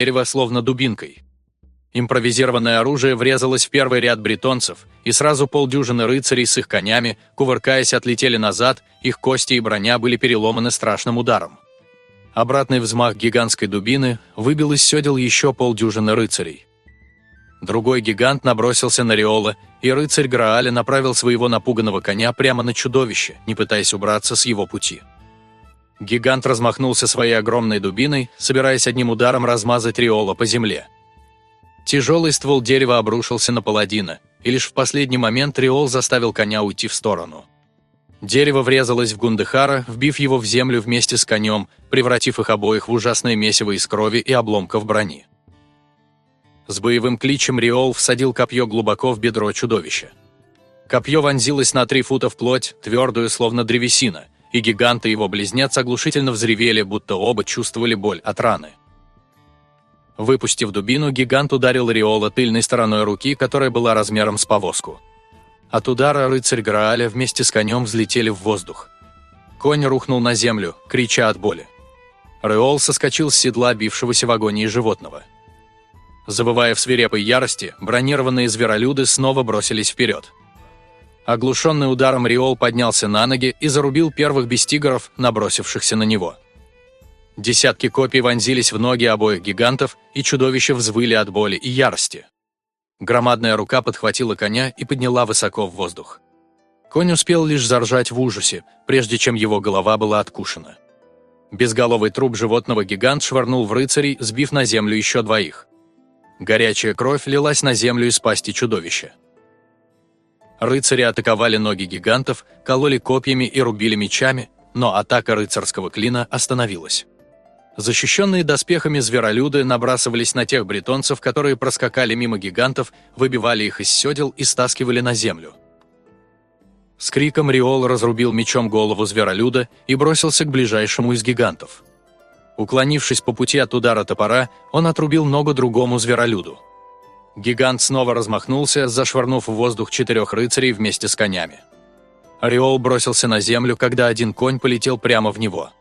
дерева словно дубинкой. Импровизированное оружие врезалось в первый ряд бретонцев, и сразу полдюжины рыцарей с их конями, кувыркаясь, отлетели назад, их кости и броня были переломаны страшным ударом. Обратный взмах гигантской дубины выбил из седел еще полдюжины рыцарей. Другой гигант набросился на Риола, и рыцарь Грааля направил своего напуганного коня прямо на чудовище, не пытаясь убраться с его пути. Гигант размахнулся своей огромной дубиной, собираясь одним ударом размазать Риола по земле. Тяжелый ствол дерева обрушился на паладина, и лишь в последний момент Риол заставил коня уйти в сторону. Дерево врезалось в Гундехара, вбив его в землю вместе с конем, превратив их обоих в ужасное месиво из крови и обломков брони. С боевым кличем Риол всадил копье глубоко в бедро чудовища. Копье вонзилось на три фута в плоть, твердую, словно древесина, и гигант и его близнец оглушительно взревели, будто оба чувствовали боль от раны. Выпустив дубину, гигант ударил Риола тыльной стороной руки, которая была размером с повозку. От удара рыцарь Грааля вместе с конем взлетели в воздух. Конь рухнул на землю, крича от боли. Риол соскочил с седла бившегося в агонии животного. Забывая в свирепой ярости, бронированные зверолюды снова бросились вперед. Оглушенный ударом Риол поднялся на ноги и зарубил первых бестигоров, набросившихся на него. Десятки копий вонзились в ноги обоих гигантов, и чудовища взвыли от боли и ярости. Громадная рука подхватила коня и подняла высоко в воздух. Конь успел лишь заржать в ужасе, прежде чем его голова была откушена. Безголовый труп животного гигант швырнул в рыцарей, сбив на землю еще двоих. Горячая кровь лилась на землю из пасти чудовища. Рыцари атаковали ноги гигантов, кололи копьями и рубили мечами, но атака рыцарского клина остановилась. Защищенные доспехами зверолюды набрасывались на тех бретонцев, которые проскакали мимо гигантов, выбивали их из седел и стаскивали на землю. С криком Риол разрубил мечом голову зверолюда и бросился к ближайшему из гигантов. Уклонившись по пути от удара топора, он отрубил ногу другому зверолюду. Гигант снова размахнулся, зашвырнув в воздух четырех рыцарей вместе с конями. Риол бросился на землю, когда один конь полетел прямо в него –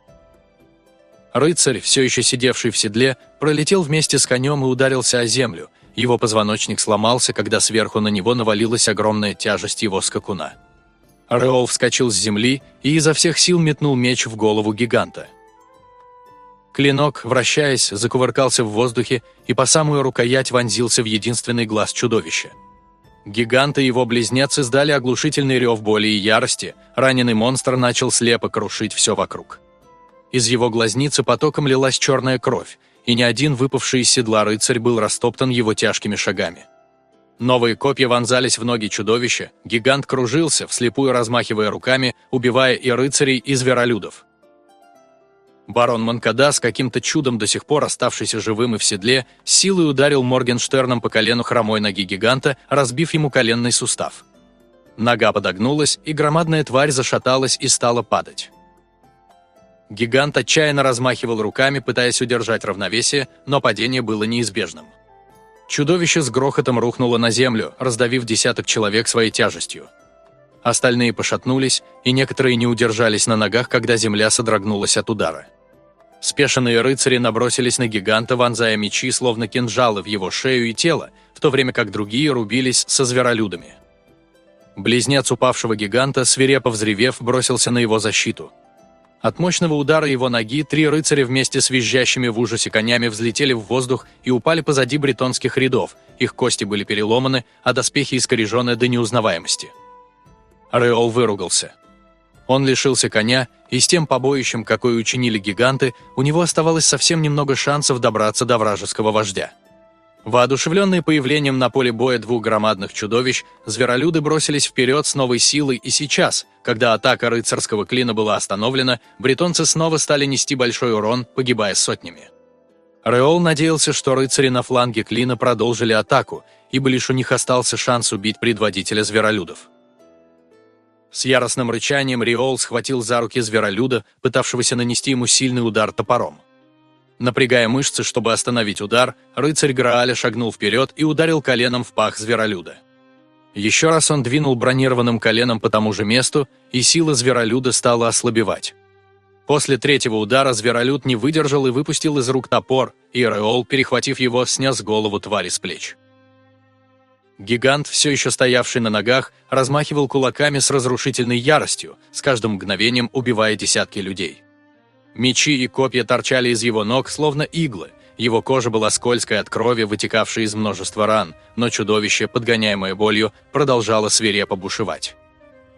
Рыцарь, все еще сидевший в седле, пролетел вместе с конем и ударился о землю. Его позвоночник сломался, когда сверху на него навалилась огромная тяжесть его скакуна. Реол вскочил с земли и изо всех сил метнул меч в голову гиганта. Клинок, вращаясь, закувыркался в воздухе и по самую рукоять вонзился в единственный глаз чудовища. Гигант и его близнец издали оглушительный рев боли и ярости, раненый монстр начал слепо крушить все вокруг. Из его глазницы потоком лилась черная кровь, и ни один выпавший из седла рыцарь был растоптан его тяжкими шагами. Новые копья вонзались в ноги чудовища, гигант кружился, вслепую размахивая руками, убивая и рыцарей, и зверолюдов. Барон Манкада, с каким-то чудом до сих пор оставшийся живым и в седле, силой ударил Моргенштерном по колену хромой ноги гиганта, разбив ему коленный сустав. Нога подогнулась, и громадная тварь зашаталась и стала падать. Гигант отчаянно размахивал руками, пытаясь удержать равновесие, но падение было неизбежным. Чудовище с грохотом рухнуло на землю, раздавив десяток человек своей тяжестью. Остальные пошатнулись, и некоторые не удержались на ногах, когда земля содрогнулась от удара. Спешенные рыцари набросились на гиганта, вонзая мечи, словно кинжалы в его шею и тело, в то время как другие рубились со зверолюдами. Близнец упавшего гиганта, свирепо взревев, бросился на его защиту – от мощного удара его ноги три рыцаря вместе с визжащими в ужасе конями взлетели в воздух и упали позади бретонских рядов, их кости были переломаны, а доспехи искорежены до неузнаваемости. Реол выругался. Он лишился коня, и с тем побоищем, какое учинили гиганты, у него оставалось совсем немного шансов добраться до вражеского вождя. Воодушевленные появлением на поле боя двух громадных чудовищ, зверолюды бросились вперед с новой силой, и сейчас, когда атака рыцарского клина была остановлена, бретонцы снова стали нести большой урон, погибая сотнями. Реол надеялся, что рыцари на фланге клина продолжили атаку, ибо лишь у них остался шанс убить предводителя зверолюдов. С яростным рычанием Риол схватил за руки зверолюда, пытавшегося нанести ему сильный удар топором. Напрягая мышцы, чтобы остановить удар, рыцарь Грааля шагнул вперед и ударил коленом в пах зверолюда. Еще раз он двинул бронированным коленом по тому же месту, и сила зверолюда стала ослабевать. После третьего удара зверолюд не выдержал и выпустил из рук топор, и Реол, перехватив его, снес голову твари с плеч. Гигант, все еще стоявший на ногах, размахивал кулаками с разрушительной яростью, с каждым мгновением убивая десятки людей. Мечи и копья торчали из его ног, словно иглы, его кожа была скользкой от крови, вытекавшей из множества ран, но чудовище, подгоняемое болью, продолжало свирепо бушевать.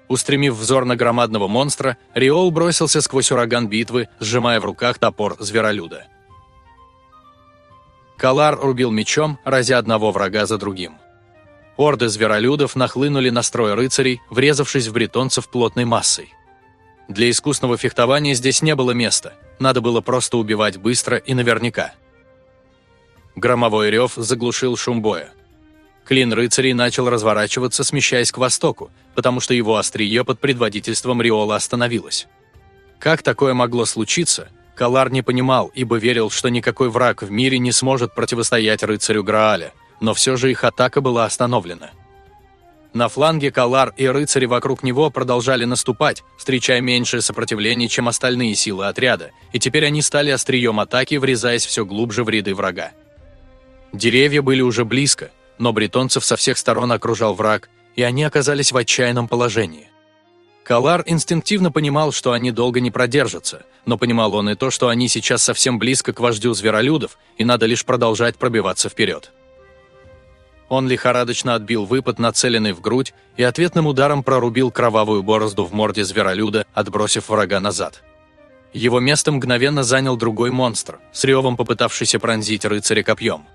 Устремив взор на громадного монстра, Риол бросился сквозь ураган битвы, сжимая в руках топор зверолюда. Калар рубил мечом, разя одного врага за другим. Орды зверолюдов нахлынули на строй рыцарей, врезавшись в бретонцев плотной массой. Для искусного фехтования здесь не было места, надо было просто убивать быстро и наверняка. Громовой рев заглушил шум боя. Клин рыцарей начал разворачиваться, смещаясь к востоку, потому что его острие под предводительством Риола остановилось. Как такое могло случиться, Калар не понимал, ибо верил, что никакой враг в мире не сможет противостоять рыцарю Грааля, но все же их атака была остановлена. На фланге Калар и рыцари вокруг него продолжали наступать, встречая меньшее сопротивление, чем остальные силы отряда, и теперь они стали острием атаки, врезаясь все глубже в ряды врага. Деревья были уже близко, но бретонцев со всех сторон окружал враг, и они оказались в отчаянном положении. Калар инстинктивно понимал, что они долго не продержатся, но понимал он и то, что они сейчас совсем близко к вождю зверолюдов, и надо лишь продолжать пробиваться вперед. Он лихорадочно отбил выпад, нацеленный в грудь, и ответным ударом прорубил кровавую борозду в морде зверолюда, отбросив врага назад. Его место мгновенно занял другой монстр, с ревом попытавшийся пронзить рыцаря копьем.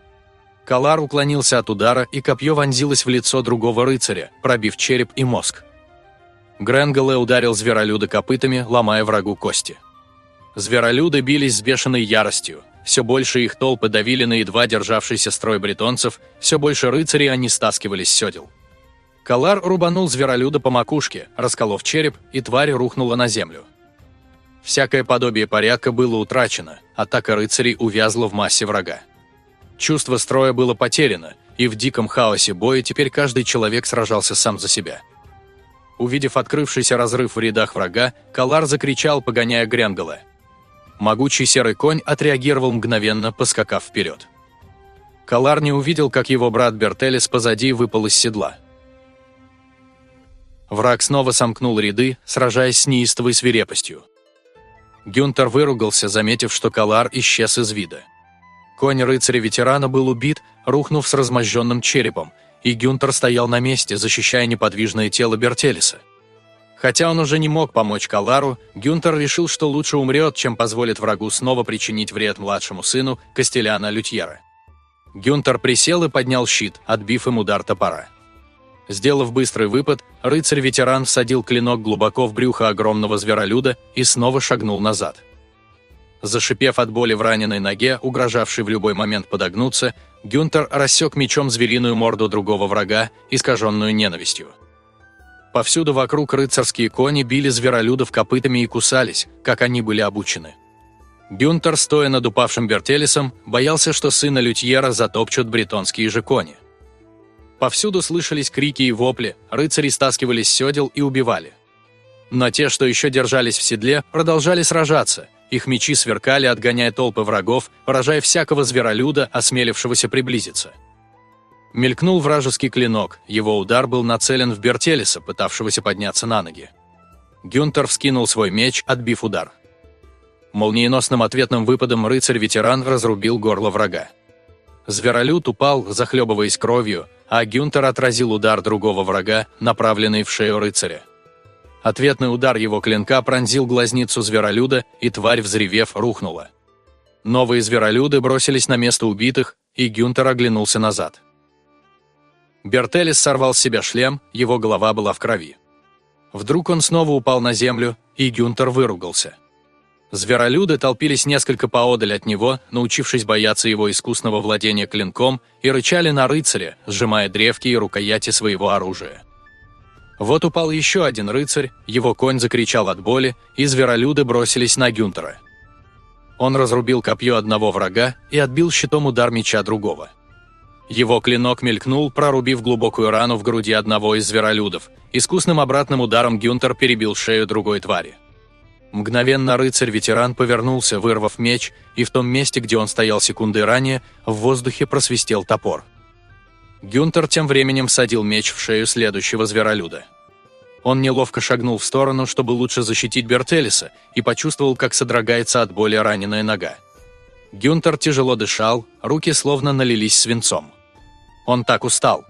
Калар уклонился от удара, и копье вонзилось в лицо другого рыцаря, пробив череп и мозг. Гренголе ударил зверолюда копытами, ломая врагу кости. Зверолюды бились с бешеной яростью. Все больше их толпы давили на едва державшийся строй бретонцев, все больше рыцарей они стаскивались с седел. Калар рубанул зверолюда по макушке, расколов череп, и тварь рухнула на землю. Всякое подобие порядка было утрачено, атака рыцарей увязла в массе врага. Чувство строя было потеряно, и в диком хаосе боя теперь каждый человек сражался сам за себя. Увидев открывшийся разрыв в рядах врага, Калар закричал, погоняя Гренгола. Могучий серый конь отреагировал мгновенно, поскакав вперед. Калар не увидел, как его брат Бертелес позади выпал из седла. Враг снова сомкнул ряды, сражаясь с неистовой свирепостью. Гюнтер выругался, заметив, что Калар исчез из вида. Конь рыцаря-ветерана был убит, рухнув с размозженным черепом, и Гюнтер стоял на месте, защищая неподвижное тело Бертелиса. Хотя он уже не мог помочь Калару, Гюнтер решил, что лучше умрет, чем позволит врагу снова причинить вред младшему сыну Костеляна Лютьера. Гюнтер присел и поднял щит, отбив им удар топора. Сделав быстрый выпад, рыцарь-ветеран всадил клинок глубоко в брюхо огромного зверолюда и снова шагнул назад. Зашипев от боли в раненой ноге, угрожавшей в любой момент подогнуться, Гюнтер рассек мечом звериную морду другого врага, искаженную ненавистью. Повсюду вокруг рыцарские кони били зверолюдов копытами и кусались, как они были обучены. Гюнтер, стоя над упавшим Бертелесом, боялся, что сына Лютьера затопчут бретонские же кони. Повсюду слышались крики и вопли, рыцари стаскивались с седел и убивали. Но те, что еще держались в седле, продолжали сражаться, их мечи сверкали, отгоняя толпы врагов, поражая всякого зверолюда, осмелившегося приблизиться. Мелькнул вражеский клинок, его удар был нацелен в Бертелеса, пытавшегося подняться на ноги. Гюнтер вскинул свой меч, отбив удар. Молниеносным ответным выпадом рыцарь-ветеран разрубил горло врага. Зверолюд упал, захлебываясь кровью, а Гюнтер отразил удар другого врага, направленный в шею рыцаря. Ответный удар его клинка пронзил глазницу зверолюда, и тварь, взревев, рухнула. Новые зверолюды бросились на место убитых, и Гюнтер оглянулся назад. Бертелис сорвал с себя шлем, его голова была в крови. Вдруг он снова упал на землю, и Гюнтер выругался. Зверолюды толпились несколько поодаль от него, научившись бояться его искусного владения клинком, и рычали на рыцаря, сжимая древки и рукояти своего оружия. Вот упал еще один рыцарь, его конь закричал от боли, и зверолюды бросились на Гюнтера. Он разрубил копье одного врага и отбил щитом удар меча другого. Его клинок мелькнул, прорубив глубокую рану в груди одного из зверолюдов. Искусным обратным ударом Гюнтер перебил шею другой твари. Мгновенно рыцарь-ветеран повернулся, вырвав меч, и в том месте, где он стоял секунды ранее, в воздухе просвистел топор. Гюнтер тем временем садил меч в шею следующего зверолюда. Он неловко шагнул в сторону, чтобы лучше защитить Бертелиса, и почувствовал, как содрогается от боли раненая нога. Гюнтер тяжело дышал, руки словно налились свинцом. Он так устал.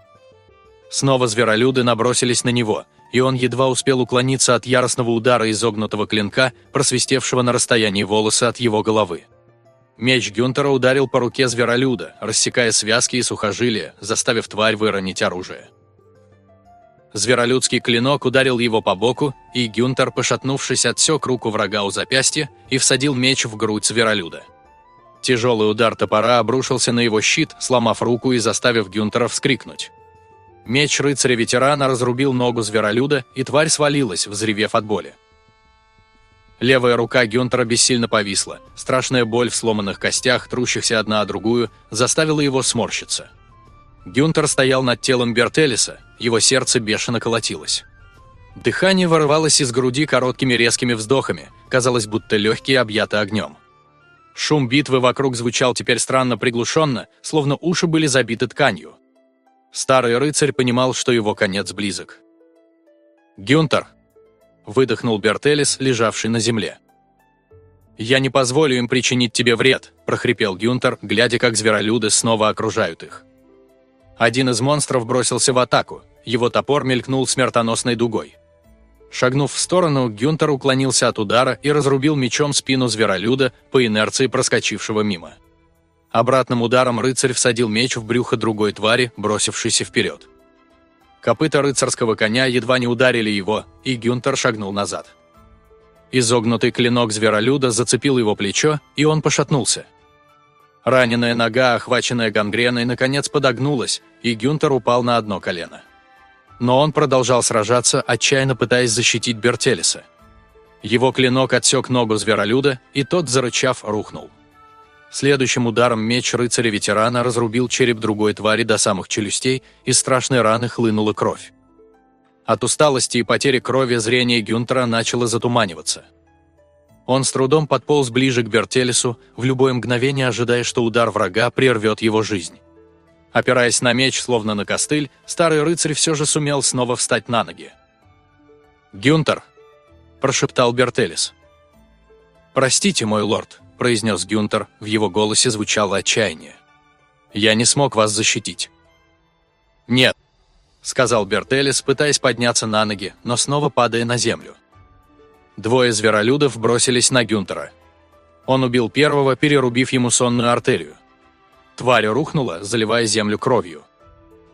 Снова зверолюды набросились на него, и он едва успел уклониться от яростного удара изогнутого клинка, просвистевшего на расстоянии волосы от его головы. Меч Гюнтера ударил по руке зверолюда, рассекая связки и сухожилия, заставив тварь выронить оружие. Зверолюдский клинок ударил его по боку, и Гюнтер, пошатнувшись, отсек руку врага у запястья и всадил меч в грудь зверолюда. Тяжелый удар топора обрушился на его щит, сломав руку и заставив Гюнтера вскрикнуть. Меч рыцаря-ветерана разрубил ногу зверолюда, и тварь свалилась, взревев от боли. Левая рука Гюнтера бессильно повисла. Страшная боль в сломанных костях, трущихся одна о другую, заставила его сморщиться. Гюнтер стоял над телом Бертелиса, его сердце бешено колотилось. Дыхание вырывалось из груди короткими резкими вздохами, казалось, будто легкие объяты огнем. Шум битвы вокруг звучал теперь странно приглушенно, словно уши были забиты тканью. Старый рыцарь понимал, что его конец близок. «Гюнтер!» – выдохнул Бертелис, лежавший на земле. «Я не позволю им причинить тебе вред», – прохрипел Гюнтер, глядя, как зверолюды снова окружают их. Один из монстров бросился в атаку, его топор мелькнул смертоносной дугой. Шагнув в сторону, Гюнтер уклонился от удара и разрубил мечом спину зверолюда по инерции проскочившего мимо. Обратным ударом рыцарь всадил меч в брюхо другой твари, бросившейся вперед. Копыта рыцарского коня едва не ударили его, и Гюнтер шагнул назад. Изогнутый клинок зверолюда зацепил его плечо, и он пошатнулся. Раненая нога, охваченная гангреной, наконец подогнулась, и Гюнтер упал на одно колено. Но он продолжал сражаться, отчаянно пытаясь защитить Бертелиса. Его клинок отсек ногу зверолюда, и тот, зарычав, рухнул. Следующим ударом меч рыцаря-ветерана разрубил череп другой твари до самых челюстей, и страшной раны хлынула кровь. От усталости и потери крови зрение Гюнтера начало затуманиваться. Он с трудом подполз ближе к Бертелесу, в любое мгновение ожидая, что удар врага прервет его жизнь. Опираясь на меч, словно на костыль, старый рыцарь все же сумел снова встать на ноги. «Гюнтер!» – прошептал Бертелес. «Простите, мой лорд», – произнес Гюнтер, в его голосе звучало отчаяние. «Я не смог вас защитить». «Нет», – сказал Бертелес, пытаясь подняться на ноги, но снова падая на землю. Двое зверолюдов бросились на Гюнтера. Он убил первого, перерубив ему сонную артерию. Тварь рухнула, заливая землю кровью.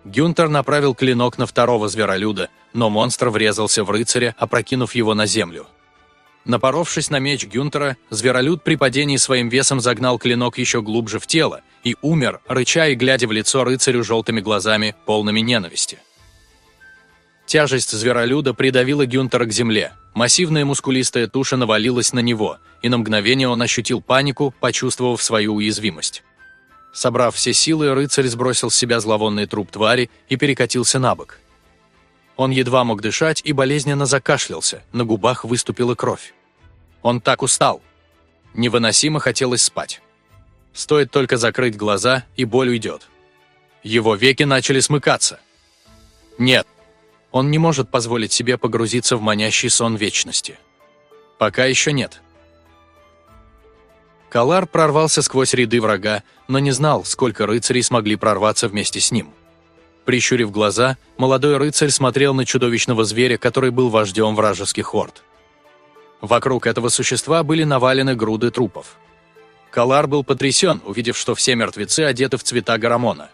Гюнтер направил клинок на второго зверолюда, но монстр врезался в рыцаря, опрокинув его на землю. Напоровшись на меч Гюнтера, зверолюд при падении своим весом загнал клинок еще глубже в тело и умер, рыча и глядя в лицо рыцарю желтыми глазами, полными ненависти. Тяжесть зверолюда придавила Гюнтера к земле. Массивная мускулистая туша навалилась на него, и на мгновение он ощутил панику, почувствовав свою уязвимость. Собрав все силы, рыцарь сбросил с себя зловонный труп твари и перекатился на бок. Он едва мог дышать и болезненно закашлялся, на губах выступила кровь. Он так устал. Невыносимо хотелось спать. Стоит только закрыть глаза, и боль уйдет. Его веки начали смыкаться. Нет, он не может позволить себе погрузиться в манящий сон вечности. Пока еще нет. Калар прорвался сквозь ряды врага, но не знал, сколько рыцарей смогли прорваться вместе с ним. Прищурив глаза, молодой рыцарь смотрел на чудовищного зверя, который был вождем вражеских орд. Вокруг этого существа были навалены груды трупов. Калар был потрясен, увидев, что все мертвецы одеты в цвета гарамона.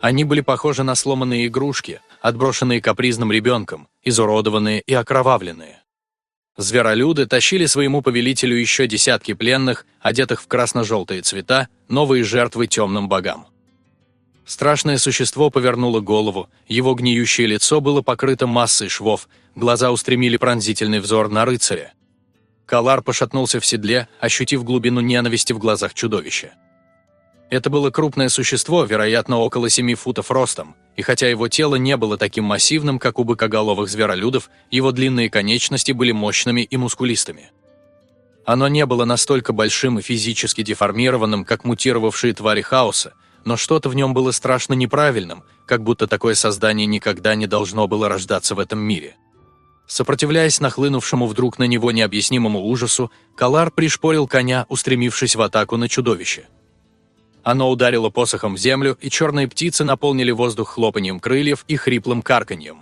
Они были похожи на сломанные игрушки, отброшенные капризным ребенком, изуродованные и окровавленные. Зверолюды тащили своему повелителю еще десятки пленных, одетых в красно-желтые цвета, новые жертвы темным богам. Страшное существо повернуло голову, его гниющее лицо было покрыто массой швов, глаза устремили пронзительный взор на рыцаря. Калар пошатнулся в седле, ощутив глубину ненависти в глазах чудовища. Это было крупное существо, вероятно, около семи футов ростом, и хотя его тело не было таким массивным, как у быкоголовых зверолюдов, его длинные конечности были мощными и мускулистыми. Оно не было настолько большим и физически деформированным, как мутировавшие твари хаоса, но что-то в нем было страшно неправильным, как будто такое создание никогда не должно было рождаться в этом мире. Сопротивляясь нахлынувшему вдруг на него необъяснимому ужасу, Калар пришпорил коня, устремившись в атаку на чудовище. Оно ударило посохом в землю, и черные птицы наполнили воздух хлопанием крыльев и хриплым карканьем.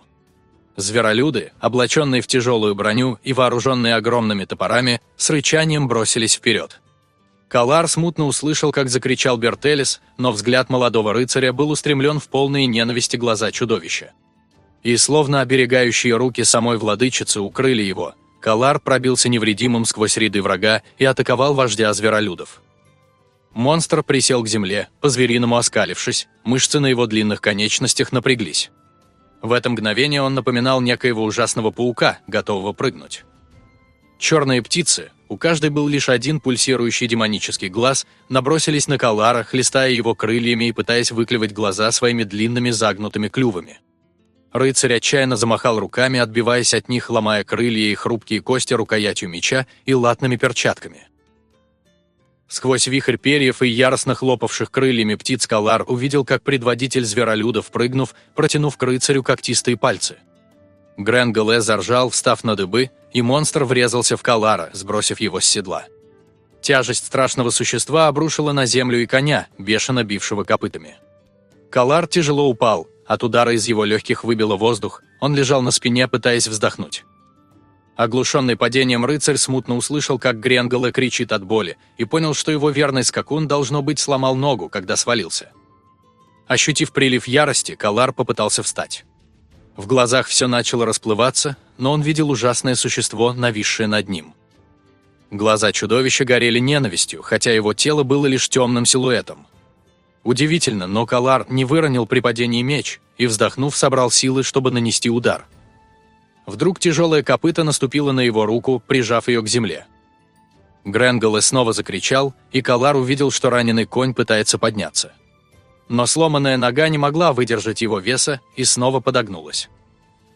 Зверолюды, облаченные в тяжелую броню и вооруженные огромными топорами, с рычанием бросились вперед. Калар смутно услышал, как закричал Бертелис, но взгляд молодого рыцаря был устремлен в полные ненависти глаза чудовища. И словно оберегающие руки самой владычицы укрыли его, Калар пробился невредимым сквозь ряды врага и атаковал вождя зверолюдов. Монстр присел к земле, по-звериному оскалившись, мышцы на его длинных конечностях напряглись. В это мгновение он напоминал некоего ужасного паука, готового прыгнуть. Черные птицы, у каждой был лишь один пульсирующий демонический глаз, набросились на Калара, хлестая его крыльями и пытаясь выклевать глаза своими длинными загнутыми клювами. Рыцарь отчаянно замахал руками, отбиваясь от них, ломая крылья и хрупкие кости рукоятью меча и латными перчатками. Сквозь вихрь перьев и яростно хлопавших крыльями птиц Калар увидел, как предводитель зверолюдов, прыгнув, протянув к рыцарю когтистые пальцы. Гренгале заржал, встав на дыбы, и монстр врезался в Калара, сбросив его с седла. Тяжесть страшного существа обрушила на землю и коня, бешено бившего копытами. Калар тяжело упал, от удара из его легких выбило воздух, он лежал на спине, пытаясь вздохнуть. Оглушенный падением рыцарь смутно услышал, как Гренгала кричит от боли, и понял, что его верный скакун, должно быть, сломал ногу, когда свалился. Ощутив прилив ярости, Калар попытался встать. В глазах все начало расплываться, но он видел ужасное существо, нависшее над ним. Глаза чудовища горели ненавистью, хотя его тело было лишь темным силуэтом. Удивительно, но Калар не выронил при падении меч и, вздохнув, собрал силы, чтобы нанести удар – Вдруг тяжелое копыто наступило на его руку, прижав ее к земле. Гренголе снова закричал, и Калар увидел, что раненый конь пытается подняться. Но сломанная нога не могла выдержать его веса и снова подогнулась.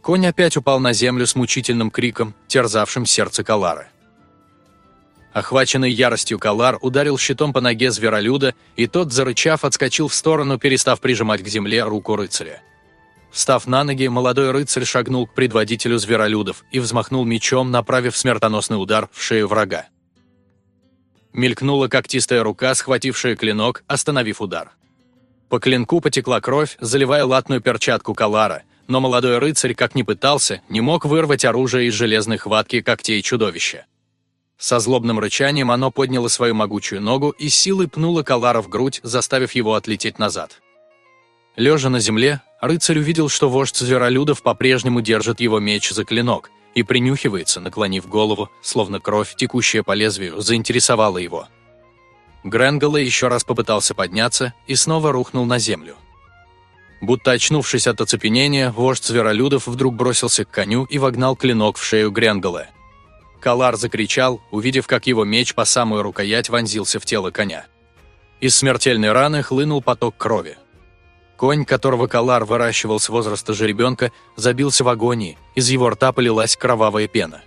Конь опять упал на землю с мучительным криком, терзавшим сердце Калара. Охваченный яростью Калар ударил щитом по ноге зверолюда, и тот, зарычав, отскочил в сторону, перестав прижимать к земле руку рыцаря. Встав на ноги, молодой рыцарь шагнул к предводителю зверолюдов и взмахнул мечом, направив смертоносный удар в шею врага. Мелькнула когтистая рука, схватившая клинок, остановив удар. По клинку потекла кровь, заливая латную перчатку Калара, но молодой рыцарь, как ни пытался, не мог вырвать оружие из железной хватки когтей чудовища. Со злобным рычанием оно подняло свою могучую ногу и силой пнуло Калара в грудь, заставив его отлететь назад. Лежа на земле, рыцарь увидел, что вождь зверолюдов по-прежнему держит его меч за клинок и принюхивается, наклонив голову, словно кровь, текущая по лезвию, заинтересовала его. Гренгола еще раз попытался подняться и снова рухнул на землю. Будто очнувшись от оцепенения, вождь зверолюдов вдруг бросился к коню и вогнал клинок в шею Гренгола. Калар закричал, увидев, как его меч по самую рукоять вонзился в тело коня. Из смертельной раны хлынул поток крови. Конь, которого Калар выращивал с возраста жеребенка, забился в агонии, из его рта полилась кровавая пена.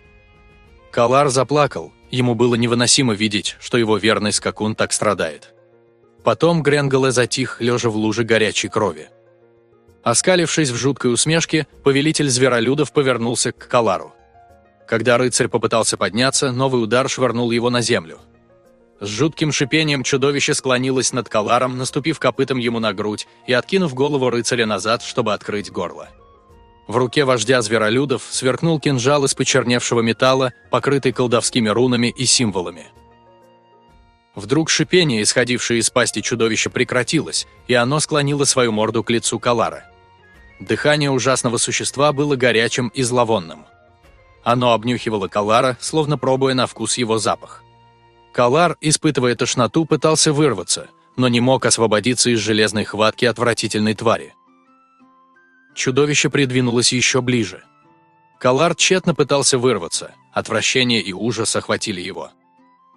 Калар заплакал, ему было невыносимо видеть, что его верный скакун так страдает. Потом Гренгале затих, лежа в луже горячей крови. Оскалившись в жуткой усмешке, повелитель зверолюдов повернулся к Калару. Когда рыцарь попытался подняться, новый удар швырнул его на землю. С жутким шипением чудовище склонилось над Каларом, наступив копытом ему на грудь и откинув голову рыцаря назад, чтобы открыть горло. В руке вождя зверолюдов сверкнул кинжал из почерневшего металла, покрытый колдовскими рунами и символами. Вдруг шипение, исходившее из пасти чудовища, прекратилось, и оно склонило свою морду к лицу Калара. Дыхание ужасного существа было горячим и зловонным. Оно обнюхивало Калара, словно пробуя на вкус его запах. Калар, испытывая тошноту, пытался вырваться, но не мог освободиться из железной хватки отвратительной твари. Чудовище придвинулось еще ближе. Калар тщетно пытался вырваться, отвращение и ужас охватили его.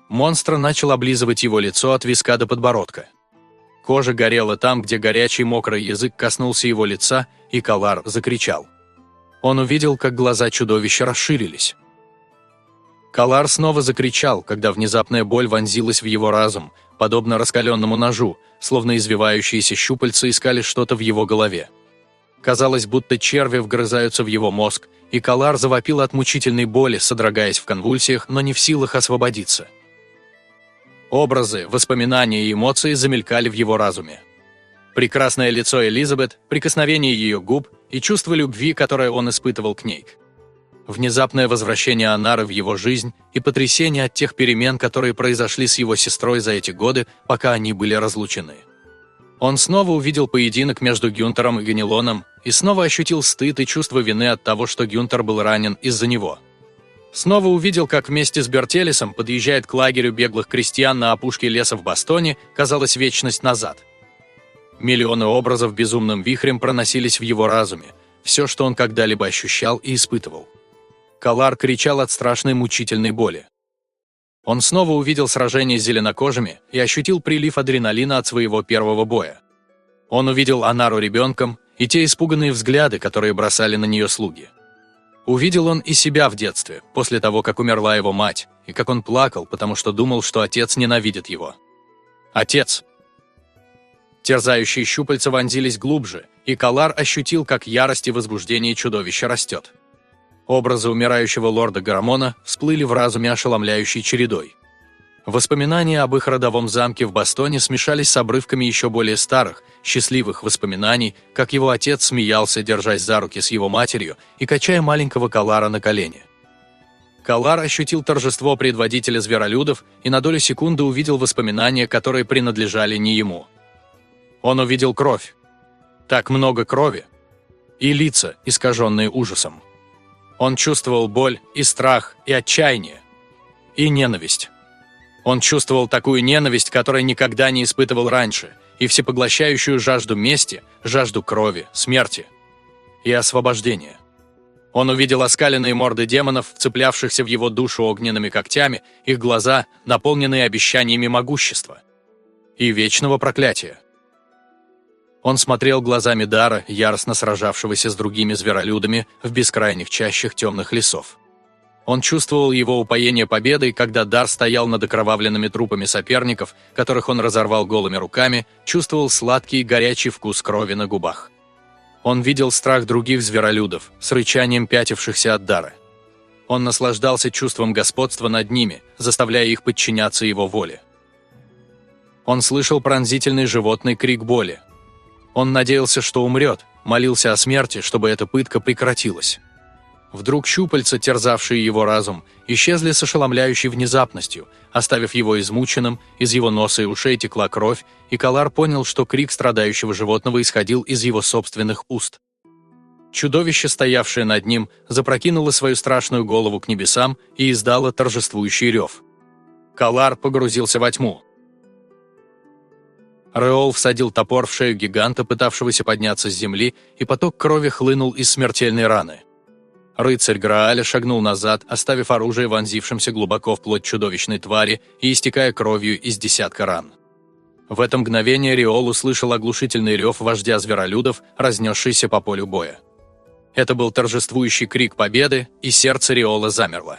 Монстр начал облизывать его лицо от виска до подбородка. Кожа горела там, где горячий мокрый язык коснулся его лица, и Калар закричал. Он увидел, как глаза чудовища расширились. Калар снова закричал, когда внезапная боль вонзилась в его разум, подобно раскаленному ножу, словно извивающиеся щупальца искали что-то в его голове. Казалось, будто черви вгрызаются в его мозг, и Калар завопил от мучительной боли, содрогаясь в конвульсиях, но не в силах освободиться. Образы, воспоминания и эмоции замелькали в его разуме. Прекрасное лицо Элизабет, прикосновение ее губ и чувство любви, которое он испытывал к ней. Внезапное возвращение Анары в его жизнь и потрясение от тех перемен, которые произошли с его сестрой за эти годы, пока они были разлучены. Он снова увидел поединок между Гюнтером и Ганилоном и снова ощутил стыд и чувство вины от того, что Гюнтер был ранен из-за него. Снова увидел, как вместе с Бертелесом подъезжает к лагерю беглых крестьян на опушке леса в Бастоне, казалось, вечность назад. Миллионы образов безумным вихрем проносились в его разуме, все, что он когда-либо ощущал и испытывал. Калар кричал от страшной мучительной боли. Он снова увидел сражение с зеленокожими и ощутил прилив адреналина от своего первого боя. Он увидел Анару ребенком и те испуганные взгляды, которые бросали на нее слуги. Увидел он и себя в детстве, после того, как умерла его мать, и как он плакал, потому что думал, что отец ненавидит его. Отец. Терзающие щупальца вонзились глубже, и Калар ощутил, как ярость и возбуждение чудовища растет. Образы умирающего лорда Гарамона всплыли в разуме ошеломляющей чередой. Воспоминания об их родовом замке в Бастоне смешались с обрывками еще более старых, счастливых воспоминаний, как его отец смеялся, держась за руки с его матерью и качая маленького Калара на колени. Калар ощутил торжество предводителя зверолюдов и на долю секунды увидел воспоминания, которые принадлежали не ему. Он увидел кровь. Так много крови. И лица, искаженные ужасом. Он чувствовал боль и страх, и отчаяние, и ненависть. Он чувствовал такую ненависть, которую никогда не испытывал раньше, и всепоглощающую жажду мести, жажду крови, смерти и освобождения. Он увидел оскаленные морды демонов, вцеплявшихся в его душу огненными когтями, их глаза, наполненные обещаниями могущества и вечного проклятия. Он смотрел глазами Дара, яростно сражавшегося с другими зверолюдами в бескрайних чащах темных лесов. Он чувствовал его упоение победой, когда Дар стоял над окровавленными трупами соперников, которых он разорвал голыми руками, чувствовал сладкий горячий вкус крови на губах. Он видел страх других зверолюдов, с рычанием пятившихся от Дара. Он наслаждался чувством господства над ними, заставляя их подчиняться его воле. Он слышал пронзительный животный крик боли, он надеялся, что умрет, молился о смерти, чтобы эта пытка прекратилась. Вдруг щупальца, терзавшие его разум, исчезли с ошеломляющей внезапностью, оставив его измученным, из его носа и ушей текла кровь, и Калар понял, что крик страдающего животного исходил из его собственных уст. Чудовище, стоявшее над ним, запрокинуло свою страшную голову к небесам и издало торжествующий рев. Калар погрузился во тьму. Реол всадил топор в шею гиганта, пытавшегося подняться с земли, и поток крови хлынул из смертельной раны. Рыцарь Грааля шагнул назад, оставив оружие вонзившимся глубоко в плоть чудовищной твари и истекая кровью из десятка ран. В это мгновение Риол услышал оглушительный рев вождя зверолюдов, разнесшийся по полю боя. Это был торжествующий крик победы, и сердце Риола замерло.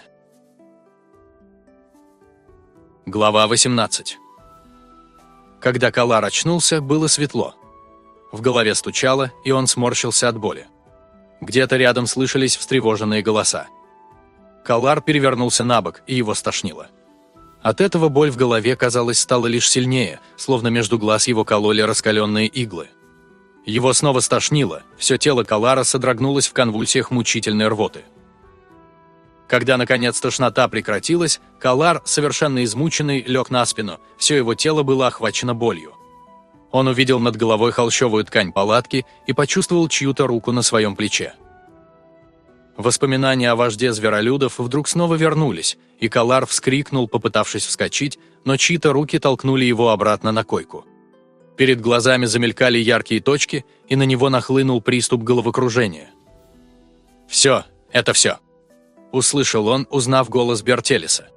Глава 18 когда Калар очнулся, было светло. В голове стучало, и он сморщился от боли. Где-то рядом слышались встревоженные голоса. Калар перевернулся на бок, и его стошнило. От этого боль в голове, казалось, стала лишь сильнее, словно между глаз его кололи раскаленные иглы. Его снова стошнило, все тело Калара содрогнулось в конвульсиях мучительной рвоты. Когда, наконец, тошнота прекратилась, Калар, совершенно измученный, лег на спину, все его тело было охвачено болью. Он увидел над головой холщовую ткань палатки и почувствовал чью-то руку на своем плече. Воспоминания о вожде зверолюдов вдруг снова вернулись, и Калар вскрикнул, попытавшись вскочить, но чьи-то руки толкнули его обратно на койку. Перед глазами замелькали яркие точки, и на него нахлынул приступ головокружения. «Все, это все», услышал он, узнав голос Бертелиса.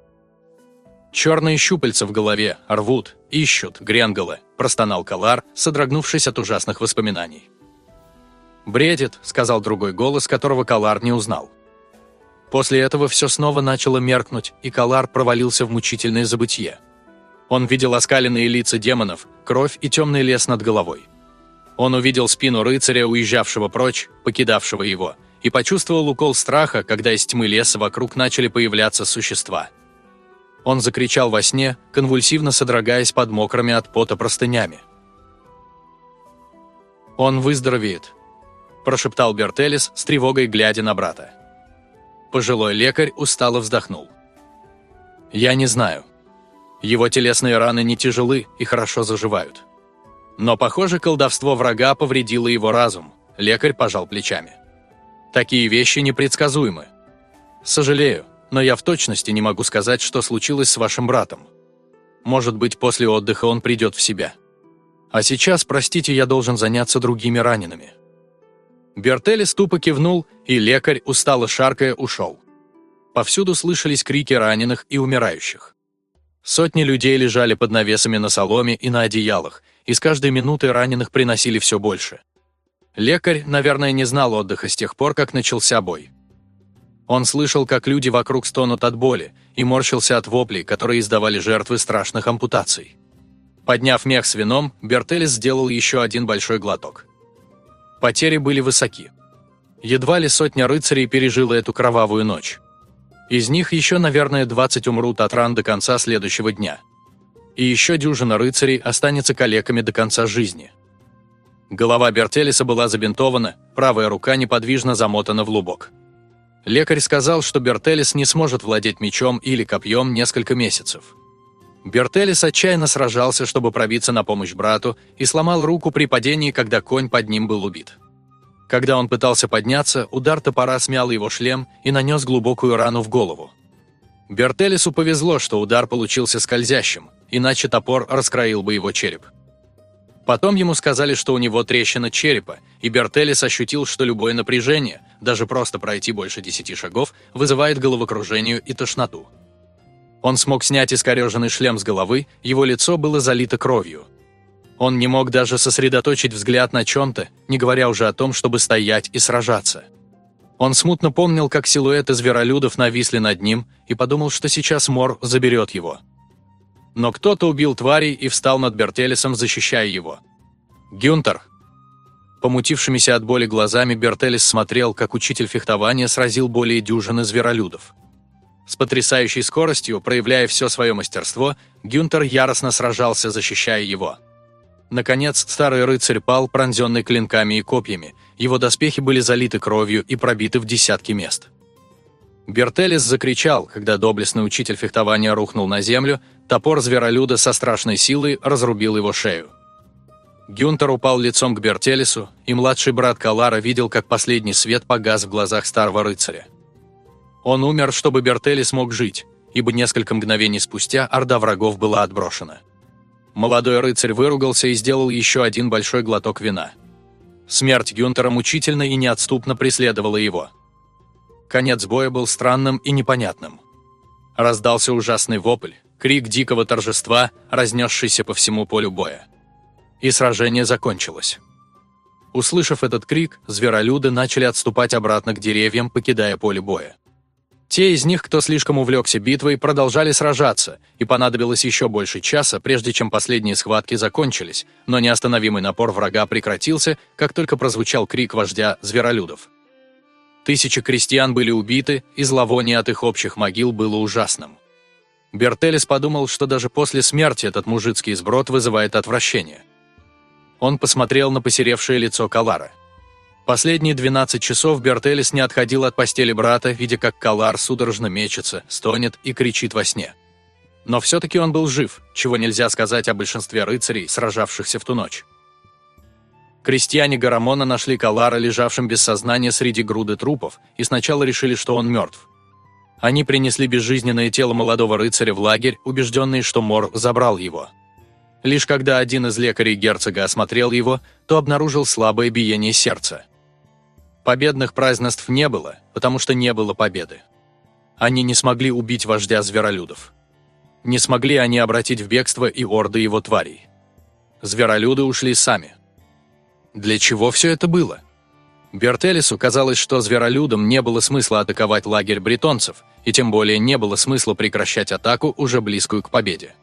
«Черные щупальца в голове, рвут, ищут, гренголы», – простонал Калар, содрогнувшись от ужасных воспоминаний. «Бредит», – сказал другой голос, которого Калар не узнал. После этого все снова начало меркнуть, и Калар провалился в мучительное забытье. Он видел оскаленные лица демонов, кровь и темный лес над головой. Он увидел спину рыцаря, уезжавшего прочь, покидавшего его, и почувствовал укол страха, когда из тьмы леса вокруг начали появляться существа. Он закричал во сне, конвульсивно содрогаясь под мокрыми от пота простынями. «Он выздоровеет», – прошептал Бертелис с тревогой, глядя на брата. Пожилой лекарь устало вздохнул. «Я не знаю. Его телесные раны не тяжелы и хорошо заживают. Но, похоже, колдовство врага повредило его разум», – лекарь пожал плечами. «Такие вещи непредсказуемы. Сожалею, но я в точности не могу сказать, что случилось с вашим братом. Может быть, после отдыха он придет в себя. А сейчас, простите, я должен заняться другими ранеными». Бертели ступо кивнул, и лекарь, устало шаркая, ушел. Повсюду слышались крики раненых и умирающих. Сотни людей лежали под навесами на соломе и на одеялах, и с каждой минутой раненых приносили все больше. Лекарь, наверное, не знал отдыха с тех пор, как начался бой. Он слышал, как люди вокруг стонут от боли, и морщился от воплей, которые издавали жертвы страшных ампутаций. Подняв мех с вином, Бертелис сделал еще один большой глоток. Потери были высоки. Едва ли сотня рыцарей пережила эту кровавую ночь. Из них еще, наверное, 20 умрут от ран до конца следующего дня. И еще дюжина рыцарей останется калеками до конца жизни. Голова Бертелиса была забинтована, правая рука неподвижно замотана в лубок. Лекарь сказал, что Бертелис не сможет владеть мечом или копьем несколько месяцев. Бертелис отчаянно сражался, чтобы пробиться на помощь брату, и сломал руку при падении, когда конь под ним был убит. Когда он пытался подняться, удар топора смял его шлем и нанес глубокую рану в голову. Бертелису повезло, что удар получился скользящим, иначе топор раскроил бы его череп. Потом ему сказали, что у него трещина черепа, и Бертелис ощутил, что любое напряжение, даже просто пройти больше десяти шагов, вызывает головокружение и тошноту. Он смог снять искореженный шлем с головы, его лицо было залито кровью. Он не мог даже сосредоточить взгляд на чем-то, не говоря уже о том, чтобы стоять и сражаться. Он смутно помнил, как силуэты зверолюдов нависли над ним, и подумал, что сейчас Мор заберет его. Но кто-то убил тварей и встал над Бертелесом, защищая его. «Гюнтер!» Помутившимися от боли глазами Бертелес смотрел, как учитель фехтования сразил более дюжины зверолюдов. С потрясающей скоростью, проявляя все свое мастерство, Гюнтер яростно сражался, защищая его. Наконец, старый рыцарь пал, пронзенный клинками и копьями, его доспехи были залиты кровью и пробиты в десятки мест. Бертелис закричал, когда доблестный учитель фехтования рухнул на землю, топор зверолюда со страшной силой разрубил его шею. Гюнтер упал лицом к Бертелису, и младший брат Калара видел, как последний свет погас в глазах старого рыцаря. Он умер, чтобы Бертели смог жить, ибо несколько мгновений спустя орда врагов была отброшена. Молодой рыцарь выругался и сделал еще один большой глоток вина. Смерть Гюнтера мучительно и неотступно преследовала его. Конец боя был странным и непонятным. Раздался ужасный вопль, крик дикого торжества, разнесшийся по всему полю боя. И сражение закончилось. Услышав этот крик, зверолюды начали отступать обратно к деревьям, покидая поле боя. Те из них, кто слишком увлекся битвой, продолжали сражаться, и понадобилось еще больше часа, прежде чем последние схватки закончились, но неостановимый напор врага прекратился, как только прозвучал крик вождя зверолюдов. Тысячи крестьян были убиты, и зловоние от их общих могил было ужасным. Бертелис подумал, что даже после смерти этот мужицкий сброд вызывает отвращение. Он посмотрел на посеревшее лицо Калара. Последние 12 часов Бертелис не отходил от постели брата, видя, как Калар судорожно мечется, стонет и кричит во сне. Но все-таки он был жив, чего нельзя сказать о большинстве рыцарей, сражавшихся в ту ночь. Крестьяне Гарамона нашли Калара, лежавшим без сознания среди груды трупов, и сначала решили, что он мертв. Они принесли безжизненное тело молодого рыцаря в лагерь, убежденные, что Мор забрал его. Лишь когда один из лекарей герцога осмотрел его, то обнаружил слабое биение сердца. Победных празднеств не было, потому что не было победы. Они не смогли убить вождя зверолюдов. Не смогли они обратить в бегство и орды его тварей. Зверолюды ушли сами. Для чего все это было? Бертелису казалось, что зверолюдам не было смысла атаковать лагерь бретонцев, и тем более не было смысла прекращать атаку, уже близкую к победе.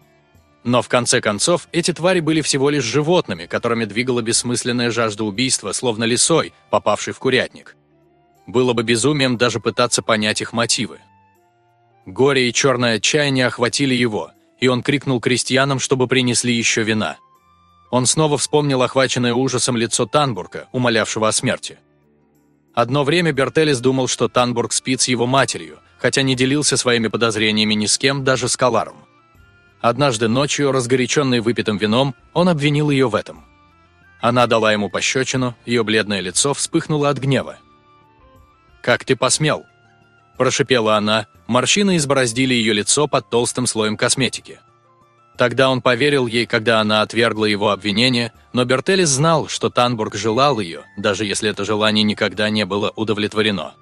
Но в конце концов, эти твари были всего лишь животными, которыми двигала бессмысленная жажда убийства, словно лисой, попавший в курятник. Было бы безумием даже пытаться понять их мотивы. Горе и черное отчаяние охватили его, и он крикнул крестьянам, чтобы принесли еще вина. Он снова вспомнил охваченное ужасом лицо Танбурга, умолявшего о смерти. Одно время Бертелис думал, что Танбург спит с его матерью, хотя не делился своими подозрениями ни с кем, даже с Каларом. Однажды ночью, разгоряченный выпитым вином, он обвинил ее в этом. Она дала ему пощечину, ее бледное лицо вспыхнуло от гнева. «Как ты посмел?» – прошипела она, морщины избороздили ее лицо под толстым слоем косметики. Тогда он поверил ей, когда она отвергла его обвинение, но Бертелис знал, что Танбург желал ее, даже если это желание никогда не было удовлетворено.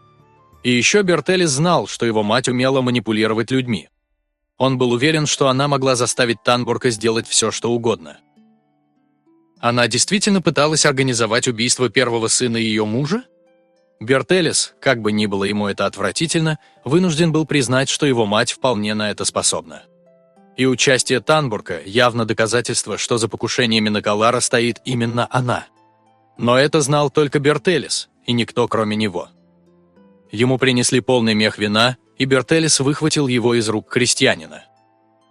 И еще Бертелис знал, что его мать умела манипулировать людьми. Он был уверен, что она могла заставить Танбурга сделать все, что угодно. Она действительно пыталась организовать убийство первого сына ее мужа? Бертелис, как бы ни было ему это отвратительно, вынужден был признать, что его мать вполне на это способна. И участие Танбурга явно доказательство, что за покушениями на Галара стоит именно она. Но это знал только Бертелис, и никто кроме него. Ему принесли полный мех вина, и Бертелис выхватил его из рук крестьянина.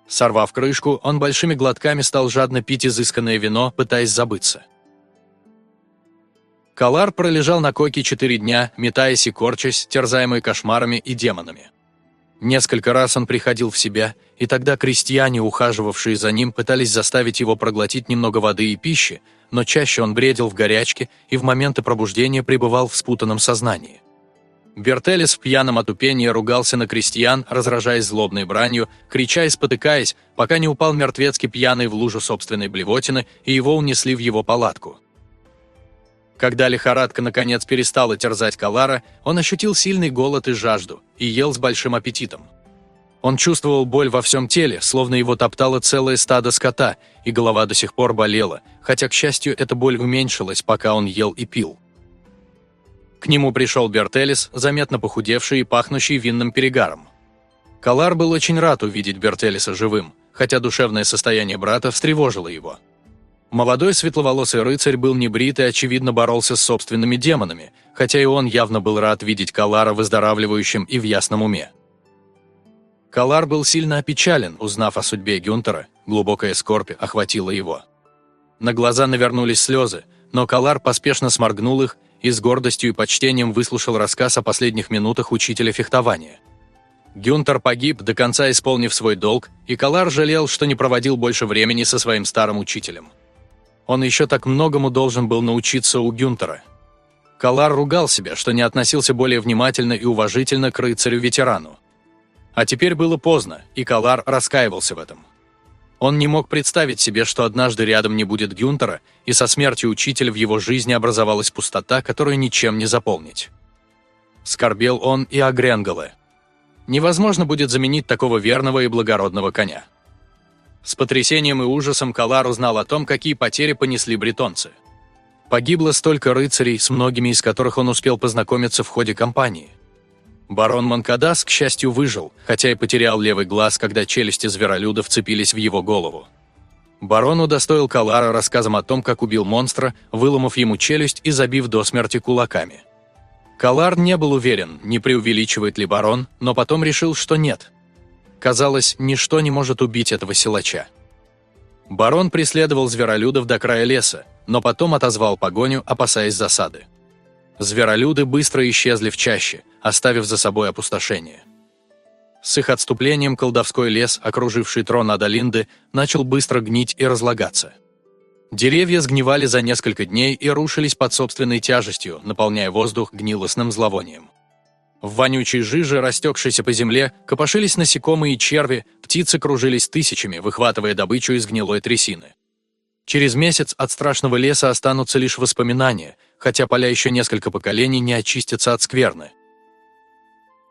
Сорвав крышку, он большими глотками стал жадно пить изысканное вино, пытаясь забыться. Калар пролежал на коке четыре дня, метаясь и корчась, терзаемый кошмарами и демонами. Несколько раз он приходил в себя, и тогда крестьяне, ухаживавшие за ним, пытались заставить его проглотить немного воды и пищи, но чаще он бредил в горячке и в моменты пробуждения пребывал в спутанном сознании. Бертелес в пьяном отупении ругался на крестьян, разражаясь злобной бранью, крича и спотыкаясь, пока не упал мертвецки пьяный в лужу собственной блевотины, и его унесли в его палатку. Когда лихорадка наконец перестала терзать Калара, он ощутил сильный голод и жажду, и ел с большим аппетитом. Он чувствовал боль во всем теле, словно его топтало целое стадо скота, и голова до сих пор болела, хотя, к счастью, эта боль уменьшилась, пока он ел и пил. К нему пришел Бертелис, заметно похудевший и пахнущий винным перегаром. Калар был очень рад увидеть Бертелиса живым, хотя душевное состояние брата встревожило его. Молодой светловолосый рыцарь был небрит и, очевидно, боролся с собственными демонами, хотя и он явно был рад видеть Калара выздоравливающим и в ясном уме. Калар был сильно опечален, узнав о судьбе Гюнтера, глубокая скорбь охватила его. На глаза навернулись слезы, но Калар поспешно сморгнул их и с гордостью и почтением выслушал рассказ о последних минутах учителя фехтования. Гюнтер погиб, до конца исполнив свой долг, и Калар жалел, что не проводил больше времени со своим старым учителем. Он еще так многому должен был научиться у Гюнтера. Калар ругал себя, что не относился более внимательно и уважительно к рыцарю-ветерану. А теперь было поздно, и Калар раскаивался в этом. Он не мог представить себе, что однажды рядом не будет Гюнтера, и со смертью учителя в его жизни образовалась пустота, которую ничем не заполнить. Скорбел он и о Гренголе. Невозможно будет заменить такого верного и благородного коня. С потрясением и ужасом Калар узнал о том, какие потери понесли бретонцы. Погибло столько рыцарей, с многими из которых он успел познакомиться в ходе кампании. Барон Манкадас, к счастью, выжил, хотя и потерял левый глаз, когда челюсти зверолюда вцепились в его голову. Барон удостоил Калара рассказом о том, как убил монстра, выломав ему челюсть и забив до смерти кулаками. Калар не был уверен, не преувеличивает ли барон, но потом решил, что нет – Казалось, ничто не может убить этого силача. Барон преследовал зверолюдов до края леса, но потом отозвал погоню, опасаясь засады. Зверолюды быстро исчезли в чаще, оставив за собой опустошение. С их отступлением колдовской лес, окруживший трон Адалинды, начал быстро гнить и разлагаться. Деревья сгнивали за несколько дней и рушились под собственной тяжестью, наполняя воздух гнилостным зловонием. В вонючей жиже, растекшейся по земле, копошились насекомые и черви, птицы кружились тысячами, выхватывая добычу из гнилой трясины. Через месяц от страшного леса останутся лишь воспоминания, хотя поля еще несколько поколений не очистятся от скверны.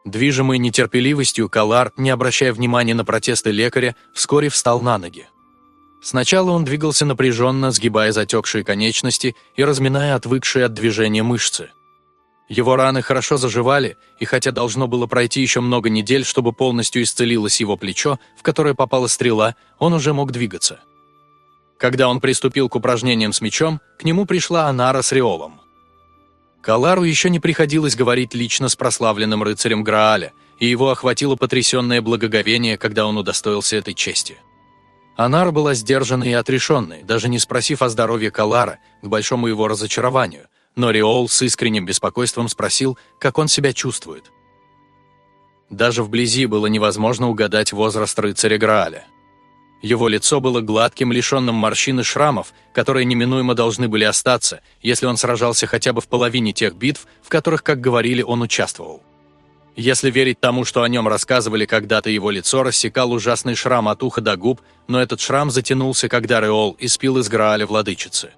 Движимый нетерпеливостью, Калар, не обращая внимания на протесты лекаря, вскоре встал на ноги. Сначала он двигался напряженно, сгибая затекшие конечности и разминая отвыкшие от движения мышцы. Его раны хорошо заживали, и хотя должно было пройти еще много недель, чтобы полностью исцелилось его плечо, в которое попала стрела, он уже мог двигаться. Когда он приступил к упражнениям с мечом, к нему пришла Анара с Риолом. Калару еще не приходилось говорить лично с прославленным рыцарем Грааля, и его охватило потрясенное благоговение, когда он удостоился этой чести. Анара была сдержанной и отрешенной, даже не спросив о здоровье Калара, к большому его разочарованию – но Риол с искренним беспокойством спросил, как он себя чувствует. Даже вблизи было невозможно угадать возраст рыцаря Грааля. Его лицо было гладким, лишенным морщин и шрамов, которые неминуемо должны были остаться, если он сражался хотя бы в половине тех битв, в которых, как говорили, он участвовал. Если верить тому, что о нем рассказывали когда-то, его лицо рассекал ужасный шрам от уха до губ, но этот шрам затянулся, когда Реол испил из Грааля владычицы.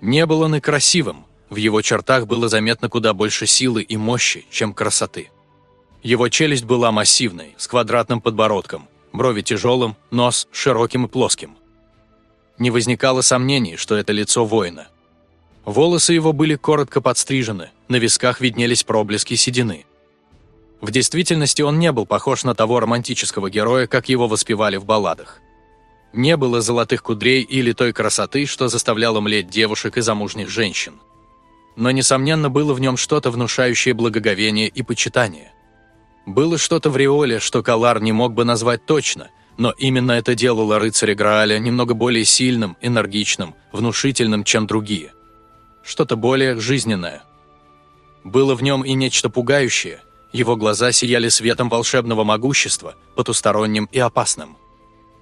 Не был он и красивым, в его чертах было заметно куда больше силы и мощи, чем красоты. Его челюсть была массивной, с квадратным подбородком, брови тяжелым, нос широким и плоским. Не возникало сомнений, что это лицо воина. Волосы его были коротко подстрижены, на висках виднелись проблески седины. В действительности он не был похож на того романтического героя, как его воспевали в балладах. Не было золотых кудрей или той красоты, что заставляло млеть девушек и замужних женщин но, несомненно, было в нем что-то внушающее благоговение и почитание. Было что-то в Риоле, что Калар не мог бы назвать точно, но именно это делало рыцаря Грааля немного более сильным, энергичным, внушительным, чем другие. Что-то более жизненное. Было в нем и нечто пугающее, его глаза сияли светом волшебного могущества, потусторонним и опасным.